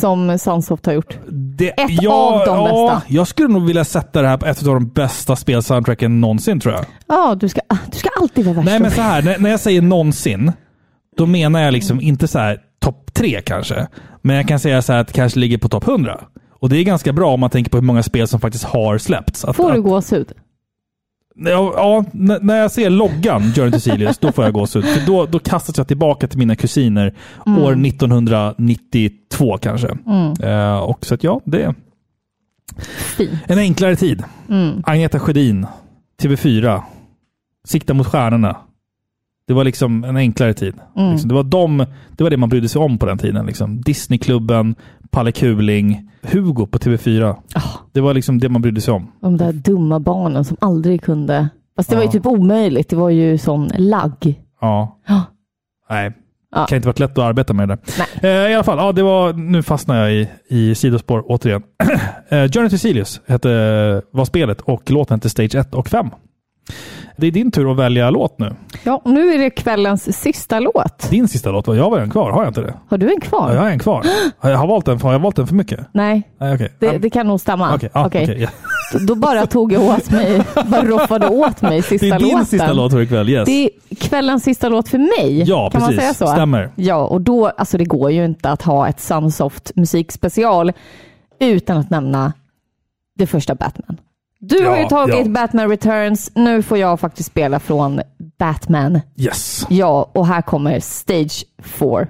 som Sunsoft har gjort. Det, Ett ja, av de ja, bästa. Jag skulle nog vilja sätta det här på ett av de bästa spelsoundtracken någonsin tror jag. Ja, du ska, du ska alltid vara värst. Nej, men så här, när, när jag säger någonsin, då menar jag liksom inte så här topp tre kanske. Men jag kan säga så här att det kanske ligger på topp 100. Och det är ganska bra om man tänker på hur många spel som faktiskt har släppts. Att, Får du att, gåshud? Ja, när jag ser loggan Journey to Silius, då får jag gåshud. För då, då kastas jag tillbaka till mina kusiner Mm. år 1992 kanske. Mm. Eh, och så att ja, det är en enklare tid. Mm. Agneta Sjödin, TV4, Sikta mot stjärnorna. Det var liksom en enklare tid. Mm. Liksom, det, var de, det var det man brydde sig om på den tiden. Liksom. Disneyklubben, Palle Kuling, Hugo på TV4. Ah. Det var liksom det man brydde sig om. De där dumma barnen som aldrig kunde... Fast det var ju Ja. typ omöjligt. Det var ju sån lagg. Ja. Ja. Nej, Ja. kan inte varit lätt att arbeta med det. Eh, I alla fall, ja, det var, nu fastnar jag i, i sidospår återigen. eh, Journey to Silius hette, var spelet och låten hette Stage 1 och 5. Det är din tur att välja låt nu. Ja, nu är det kvällens sista låt. Din sista låt, jag har en kvar, har jag inte det? Har du en kvar? Ja, jag har en kvar. Har jag valt den, har jag valt den för mycket? Nej, Nej, okej. det, det kan nog stämma. Ja, Okej. okej, ja. Då- bara tog jag åt mig, bara roffade åt mig sista Det är din låten. sista låt för ikväll, yes. Det är kvällens sista låt för mig. Ja, kan precis. man säga så? Stämmer. Ja, och då, alltså det går ju inte att ha ett Sunsoft musikspecial utan att nämna det första Batman. Du har ju Ja, tagit ja. Batman Returns, nu får jag faktiskt spela från Batman. Yes. Ja, och här kommer Stage 4.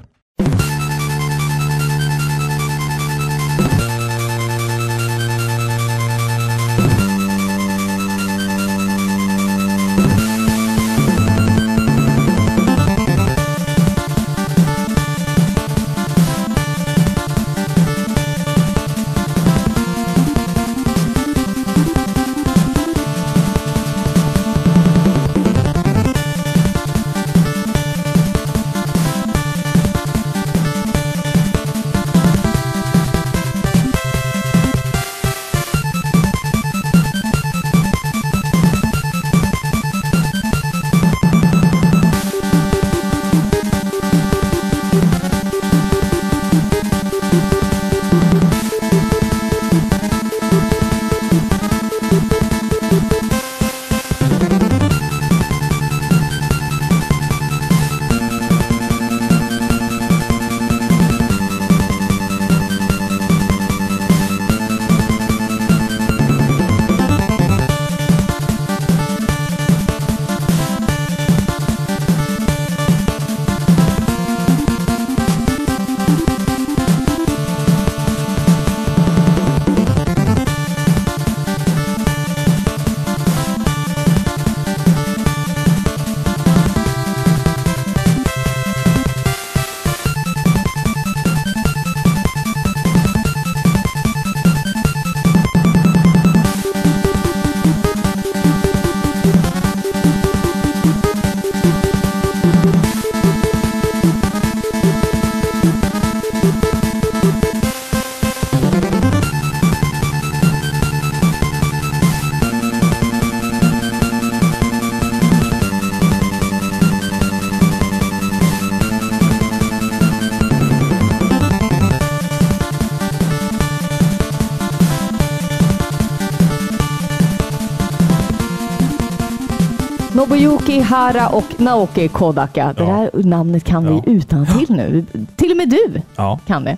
Nobuyuki Hara och Naoki Kodaka. Det där namnet kan vi utan till nu. Till och med du kan det.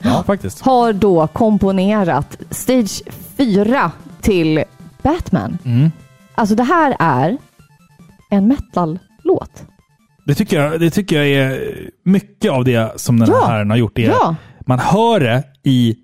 Har då komponerat Stage 4 till Batman. Mm. Alltså det här är en metal-låt. Det tycker, jag, det tycker jag är mycket av det som den Ja. här har gjort. Är, Ja. Man hör det i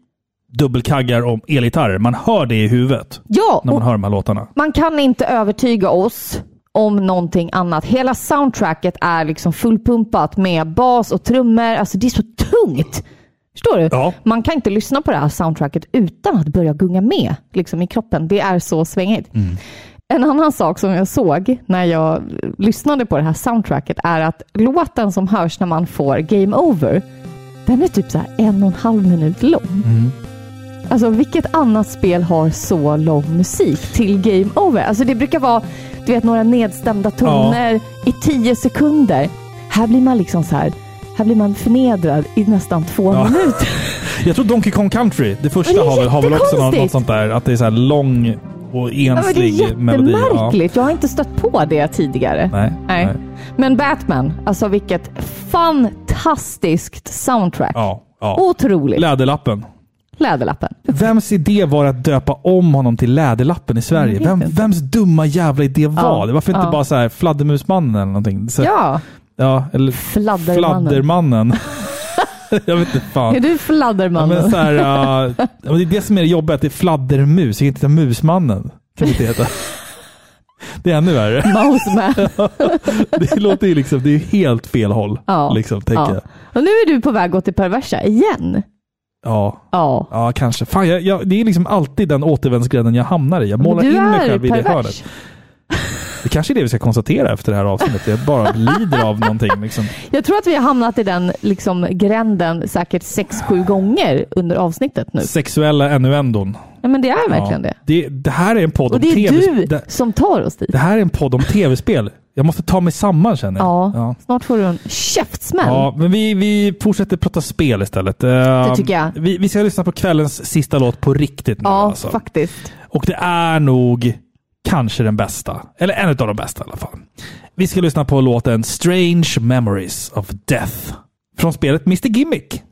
dubbelkaggar om elgitarrer. Man hör det i huvudet Ja, när man hör de här låtarna. man kan inte övertyga oss om någonting annat. Hela soundtracket är liksom fullpumpat med bas och trummor. Alltså det är så tungt. Förstår du? Ja. Man kan inte lyssna på det här soundtracket utan att börja gunga med liksom i kroppen. Det är så svängigt. En annan sak som jag såg när jag lyssnade på det här soundtracket är att låten som hörs när man får Game Over, den är typ så en och en halv minut lång. Alltså vilket annat spel har så lång musik till Game Over? Alltså det brukar vara, du vet, några nedstämda toner i tio sekunder. Här blir man liksom så här, här blir man förnedrad i nästan två Ja. minuter. Jag tror Donkey Kong Country, det första det har väl, har väl också något, något sånt där. Att det är så här lång och Ja, men det är enslig melodi. Ja. jättemärkligt. Jag har inte stött på det tidigare. Nej, Nej. nej. Men Batman, alltså vilket fantastiskt soundtrack. Ja, ja. Otroligt. Läderlappen. Läderlappen. Vems idé var att döpa om honom till Läderlappen i Sverige? Jag Vem, inte. vems dumma jävla idé var Ja, det? Varför inte ja. bara så här Fladdermusmannen eller någonting? Så, Ja, ja, eller Fladdermannen. Fladdermannen. jag vet inte fan. är du Ja, fladdermannen? men så här, uh, ja, det är det som är det jobbiga, att det är fladdermus. Det kan inte heta Musmannen. kan inte heta. Det är ännu värre. Mouseman. Det låter ju liksom, det är helt fel håll. Ja. Liksom, tänker ja. jag. Och nu är du på väg åt det perversa igen. Ja. Ja. Ja, kanske. Fan, jag, jag, det är liksom alltid den återvändsgränden jag hamnar i. Jag målar in mig själv i det hörnet. Det kanske är det vi ska konstatera efter det här avsnittet. Jag bara lider av någonting. Liksom. Jag tror att vi har hamnat i den liksom, gränden säkert sex, sju gånger under avsnittet nu. Sexuella innuendon. Ja, men det är verkligen det. det. Det här är en podd Och om det är tv du det, som tar oss dit. det här är en podd om tv-spel. Jag måste ta mig samman känner jag. Ja, Ja. snart får du en käftsmäll. Ja, men vi, vi fortsätter prata spel istället. Det tycker jag. Vi, vi ska lyssna på kvällens sista låt på riktigt nu. Ja, alltså. faktiskt. Och det är nog kanske den bästa. Eller en av de bästa i alla fall. Vi ska lyssna på låten Strange Memories of Death. Från spelet Mr Gimmick.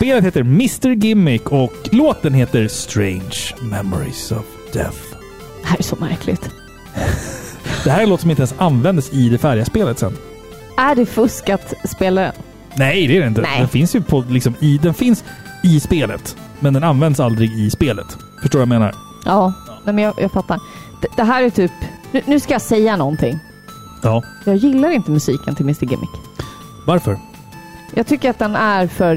Spelet heter Mr Gimmick och låten heter Strange Memories of Death. Det här är så märkligt. Det här är en låt som inte ens användes i det färdiga spelet sen. Är det fusk att spela den? Nej, det är det inte. Nej. Den finns ju på, liksom, i, den finns i spelet, men den används aldrig i spelet. Förstår du vad jag menar? Ja, Nej, men jag, jag fattar. Det, det här är typ... Nu, nu ska jag säga någonting. Ja. Jag gillar inte musiken till Mr Gimmick. Varför? Jag tycker att den är för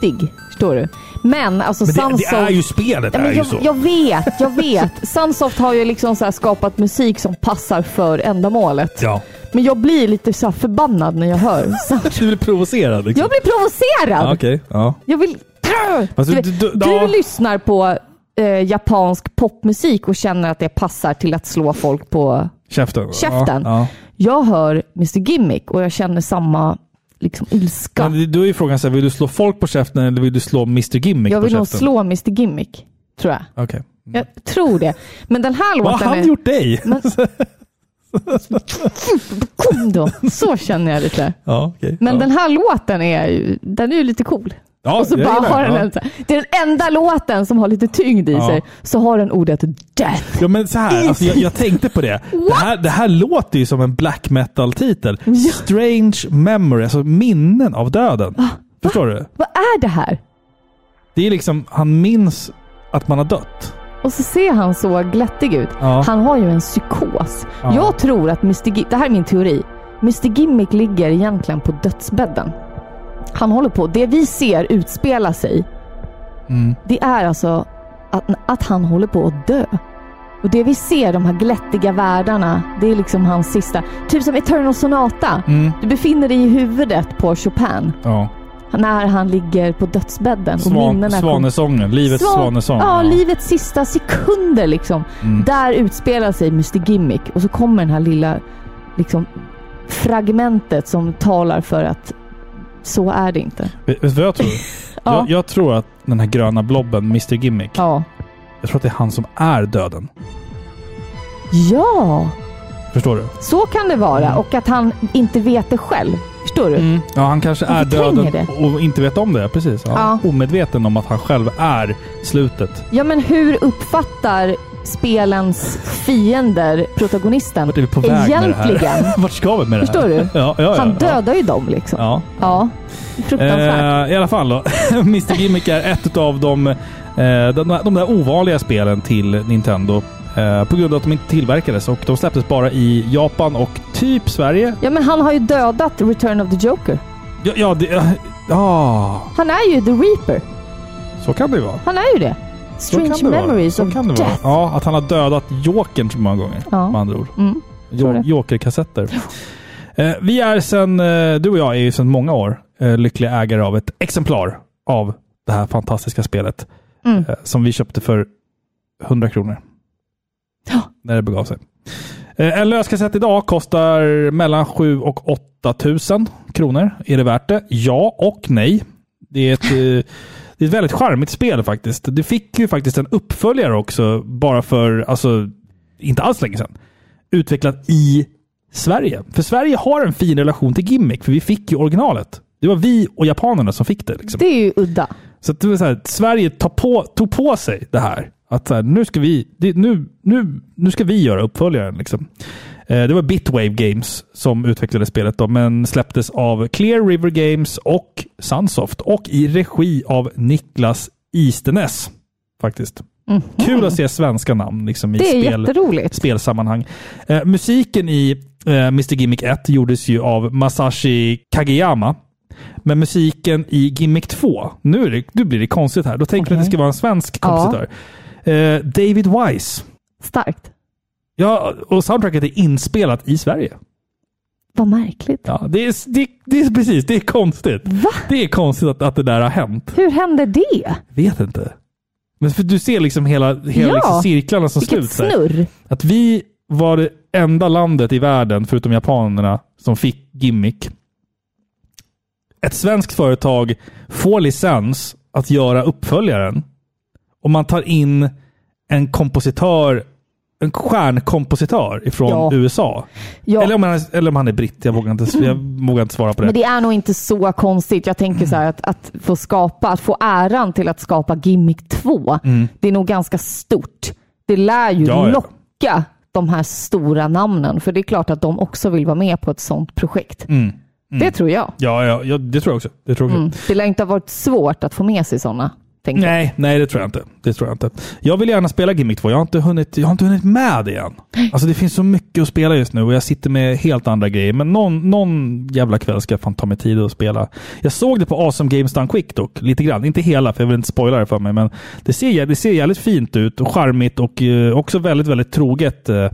glättig. Förstår du? Men alltså Men det, det Sunsoft... är ju spelet. Ja, är men ju jag, så. jag vet, jag vet. Sunsoft har ju liksom så skapat musik som passar för ändamålet. Ja. Men jag blir lite så förbannad när jag hör. Du blir provocerad liksom. Jag blir provocerad! Ja, Okej. Ja. Jag vill... Fast Du, du- du, ja. lyssnar på eh, japansk popmusik och känner att det passar till att slå folk på Käften. Käften. Ja, Jag hör Mr Gimmick och jag känner samma liksom, ilska. Men då är ju frågan, så här, vill du slå folk på käften eller vill du slå Mr Gimmick jag på vill nog käften? slå Mr Gimmick, tror jag. Okej. Jag tror det. Men den här Vad låten har han är... gjort dig? Men... Kom då! Så känner jag lite. Ja, okej. Men ja. den här låten är den är ju lite cool. Ja, och så bara har den, ja. en, Det är den enda låten som har lite tyngd i Ja. sig. Så har den ordet death. Ja men så här, alltså, jag, jag tänkte på det. Det här, det här låter ju som en black metal-titel. Strange memory, alltså minnen av döden. Förstår du? Vad är det här? Det är liksom, han minns att man har dött. Och så ser han så glättig ut. Ja. Han har ju en psykos. Ja. Jag tror att Mr. Gimmick, det här är min teori. Mr. Gimmick ligger egentligen på dödsbädden. Han håller på, det vi ser utspela sig, Mm. det är alltså att, att han håller på att dö. Och det vi ser, de här glättiga världarna, det är liksom hans sista. Typ som Eternal Sonata. Mm. Du befinner dig i huvudet på Chopin. Ja. När han ligger på dödsbädden. och Svan, minnena kommer- svanesången, livets Svan- svanesång. Ja, livets sista sekunder liksom. Mm. Där utspelar sig Mr Gimmick och så kommer den här lilla liksom, fragmentet som talar för att så är det inte. Vet du vad jag tror? Ja. jag, jag tror att den här gröna blobben, Mr Gimmick, Ja. jag tror att det är han som är döden. Ja, Förstår du? så kan det vara. Mm. Och att han inte vet det själv. Förstår du? Ja, han kanske är döden det. och inte vet om det. Precis. Ja. Omedveten om att han själv är slutet. Ja, men hur uppfattar spelens fiender protagonisten Vart är vi på väg egentligen? Vart ska vi med det här? Förstår du? Ja, ja, Han ja. dödar ju dem liksom. Ja. Ja, fruktansvärt. Eh, I alla fall då. Mr Gimmick är ett av de, eh, de, de där ovanliga spelen till Nintendo. Eh, på grund av att de inte tillverkades och de släpptes bara i Japan och typ Sverige. Ja, men han har ju dödat Return of the Joker. Ja, ja, det, ja, ja Han är ju The Reaper. så kan det ju vara. Han är ju det. Strange memories of kan det vara. death. Ja, att han har dödat Jokern så många gånger. Ja. Med andra ord. Mm. Jokerkassetter. Eh, vi är sen, eh, du och jag är ju sedan många år eh, lyckliga ägare av ett exemplar av det här fantastiska spelet. Mm. Eh, som vi köpte för 100 kronor. När det begav sig. Eh, en löskassett idag kostar mellan 7 och 8 tusen kronor. Är det värt det? Ja och nej. Det är ett, eh, det är ett väldigt charmigt spel faktiskt. Det fick ju faktiskt en uppföljare också, bara för, alltså, inte alls länge sedan. Utvecklat i Sverige. För Sverige har en fin relation till Gimmick, för vi fick ju originalet. Det var vi och japanerna som fick det. Liksom. Det är ju udda. Så det var så här, Sverige tar på, tog på sig det här. Att så här, nu, ska vi, det, nu, nu, nu ska vi göra uppföljaren. Liksom. Eh, det var Bitwave Games som utvecklade spelet, då, men släpptes av Clear River Games och Sunsoft. Och i regi av Niklas Istenäs. Faktiskt. Mhm. Kul att se svenska namn liksom, i spel, spelsammanhang. Eh, musiken i eh, Mr Gimmick 1 gjordes ju av Masashi Kageyama. Men musiken i Gimmick 2, nu, är det, nu blir det konstigt här. Då tänker jag att det ska vara en svensk Ja. kompositör. Eh, David Wise. Starkt. Ja, och soundtracket är inspelat i Sverige. Vad märkligt. Ja, det, är, det, det är precis, det är konstigt. Det är konstigt att, att det där har hänt. Hur hände det? Vet inte. Men för du ser liksom hela, hela Ja, liksom cirklarna som vilket sluts. här. snurr. Att vi var det enda landet i världen, förutom japanerna, som fick gimmick. Ett svenskt företag får licens att göra uppföljaren. Och man tar in en kompositör, en stjärnkompositör ifrån Ja. USA. Ja. Eller, om han är, eller om han är britt. Jag vågar inte, jag vågar inte svara på det. Men det är nog inte så konstigt. Jag tänker så här att, att få skapa, att få äran till att skapa Gimmick 2. Mm. Det är nog ganska stort. Det lär ju Ja, locka de här stora namnen. För det är klart att de också vill vara med på ett sånt projekt. Mm. Mm. Det tror jag. Ja, ja, det tror jag också. Det tror jag. Mm. Det lär inte ha varit svårt att få med sig sådana. Tänker jag. Nej, nej det tror jag inte. Det tror jag inte. Jag vill gärna spela Gimmick 2. Jag har inte hunnit, jag har inte hunnit med det än. Alltså det finns så mycket att spela just nu och jag sitter med helt andra grejer. Men någon, någon jävla kväll ska jag fan ta mig tid att spela. Jag såg det på Awesome Games Done Quick dock. Lite grann. Inte hela, för jag vill inte spoila det för mig. Men det ser, det ser jävligt fint ut och charmigt och eh, också väldigt, väldigt troget eh,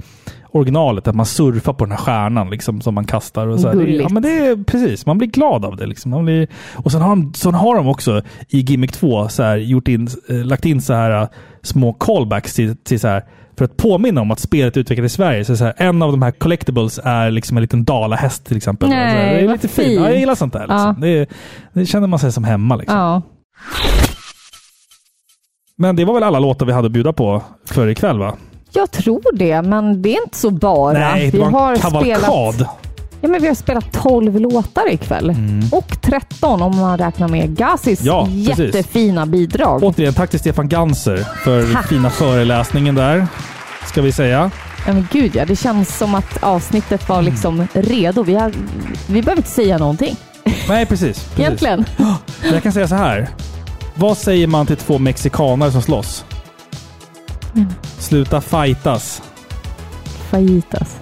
originalet. Att man surfar på den här stjärnan liksom, som man kastar. Och så här. Ja, men det är precis. Man blir glad av det. Liksom. Man blir, och sen har, de, sen har de också i Gimmick 2 så här, gjort in, eh, lagt in så här eh, små callbacks till, till så här, för att påminna om att spelet utvecklades i Sverige. Så, så här, en av de här collectibles är liksom en liten dalahäst till exempel. Nej, så här, det är lite fint. fint. Ja, jag gillar sånt där. Liksom. Ja. Det, det känner man sig som hemma. Liksom. Ja. Men det var väl alla låtar vi hade att bjuda på för ikväll va? Jag tror det, men det är inte så bara. Nej, det vi var en har kavalkad. spelat, ja, men vi har spelat 12 låtar ikväll. Och 13 om man räknar med Gazis Mm. Ja, precis. jättefina bidrag. Återigen, tack till Stefan Ganser för Tack. fina föreläsningen där. Ska vi säga. Ja, men gud ja, det känns som att avsnittet var liksom redo. Vi, har, vi behöver inte säga någonting Nej, precis. precis. egentligen. Jag kan säga så här. Vad säger man till två mexikaner som slåss? Mm. Sluta fightas. Fajitas.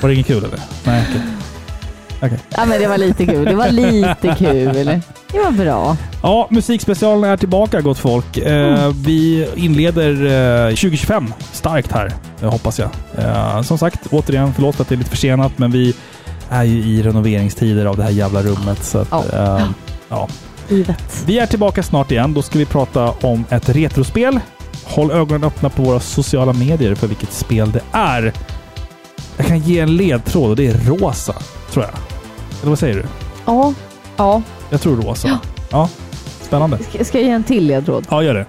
Var det inget kul eller? Nej, okej. Okej. Ja, men det var lite kul. Det var lite kul. Det var bra. Ja, musikspecialen är tillbaka gott folk. Eh, vi inleder eh, 2025 starkt här, eh, hoppas jag. Eh, som sagt, återigen, förlåt att det är lite försenat, men vi är ju i renoveringstider av det här jävla rummet. Så att, Ja. eh, ja. Livet. Vi är tillbaka snart igen. Då ska vi prata om ett retrospel. Håll ögonen öppna på våra sociala medier för vilket spel det är. Jag kan ge en ledtråd och det är rosa, tror jag. Eller vad säger du? Ja. Ja. Jag tror rosa. Ja. Spännande. Ska- Ska jag ge en till ledtråd? Ja, gör det.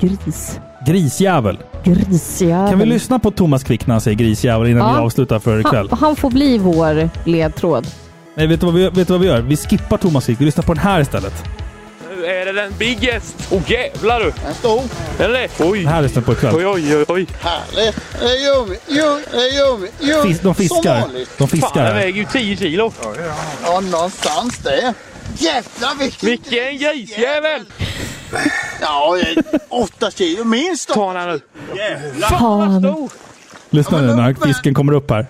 Gris. Grisjävel. Grisjävel. Kan vi lyssna på Thomas Quick när han säger grisjävel innan Ja. vi avslutar för ikväll? Han, han får bli vår ledtråd. Nej, vet du, vad vi, vet du vad vi gör? Vi skippar Thomas Quick. Vi lyssnar på den här istället. Nu är det den biggest. Åh oh, jävlar du! En stor. Eller? Oj. Den här lyssnar vi på ikväll. Oj, oj, oj, oj. Härligt! Det gör vi, gör, det gör vi, gör Fis- de fiskar. Som vanligt. De fiskar. Fan, den väger ju 10 kilo. Ja, någonstans där. Jävlar vilken... Vilken grisjävel! Ja, det är åtta kilo minst. Ta den här nu. Jävlar! Fan. Stor. Lyssna nu när fisken kommer upp här.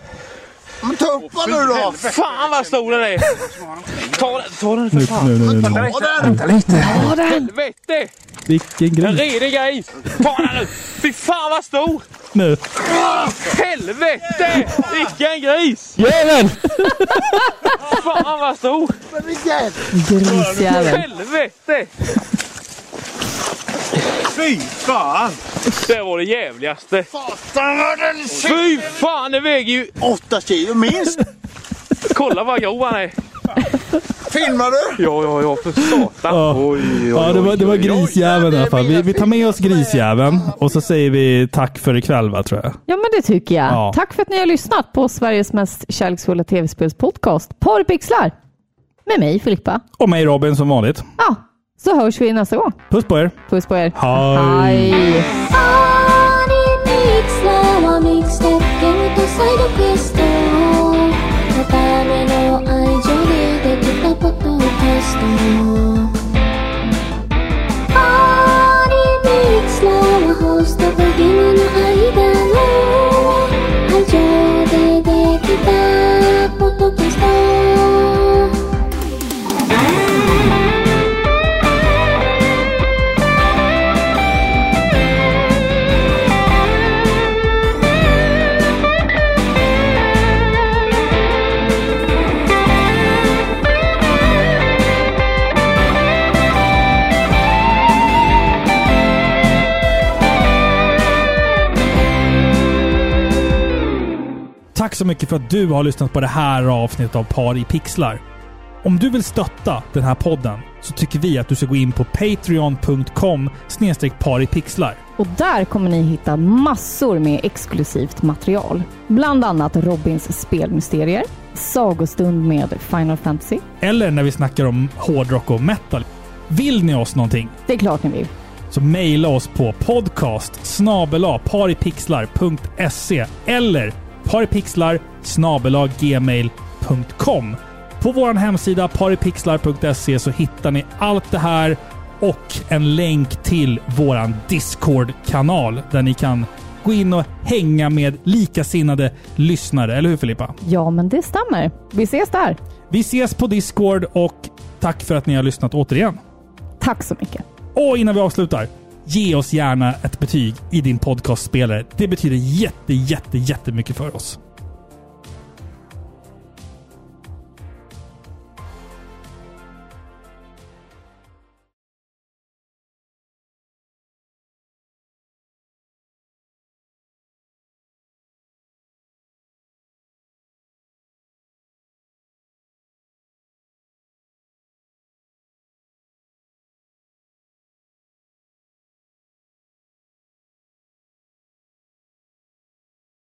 Men ta upp den nu då! Fan vad stor den är! Ta den, ta den för Nu, fan. nu, nu, nu. Ta den! Ta den! Helvete! Vilken En gris. redig gris! Ta den nu! Fy fan vad stor! Nu. Helvete! Vilken gris! Jävel! Fan vad stor! Grisjävel. Helvete! Fy fan! Det var det jävligaste. Satan vad den Fy fan, det väger ju... Åtta kilo minst! Kolla vad grov han är. Filmar du? Ja, ja, ja, för satan. Ja. Oj, oj, Ja, det var, det var grisjäveln i alla fall. Vi, vi tar med oss grisjäveln och så säger vi tack för ikväll, va, tror jag. Ja, men det tycker jag. Ja. Tack för att ni har lyssnat på Sveriges mest kärleksfulla tv-spelspodcast, Porrpixlar. Med mig, Filippa. Och mig Robin som vanligt. Ja, så hörs vi nästa gång. Puss på er! Puss på er. Hej. Hej. Tack så mycket för att du har lyssnat på det här avsnittet av Par i pixlar. Om du vill stötta den här podden så tycker vi att du ska gå in på patreon.com par i pixlar. Och där kommer ni hitta massor med exklusivt material. Bland annat Robins spelmysterier, sagostund med Final Fantasy. Eller när vi snackar om hårdrock och metal. Vill ni oss någonting? Det är klart ni vill. Så mejla oss på podcast paripixlar.se eller paripixlar gmail.com. På vår hemsida paripixlar.se så hittar ni allt det här och en länk till våran Discord-kanal där ni kan gå in och hänga med likasinnade lyssnare. Eller hur Filippa? Ja, men det stämmer. Vi ses där. Vi ses på Discord och tack för att ni har lyssnat återigen. Tack så mycket. Och innan vi avslutar, ge oss gärna ett betyg i din podcastspelare. Det betyder jätte, jätte, jättemycket för oss.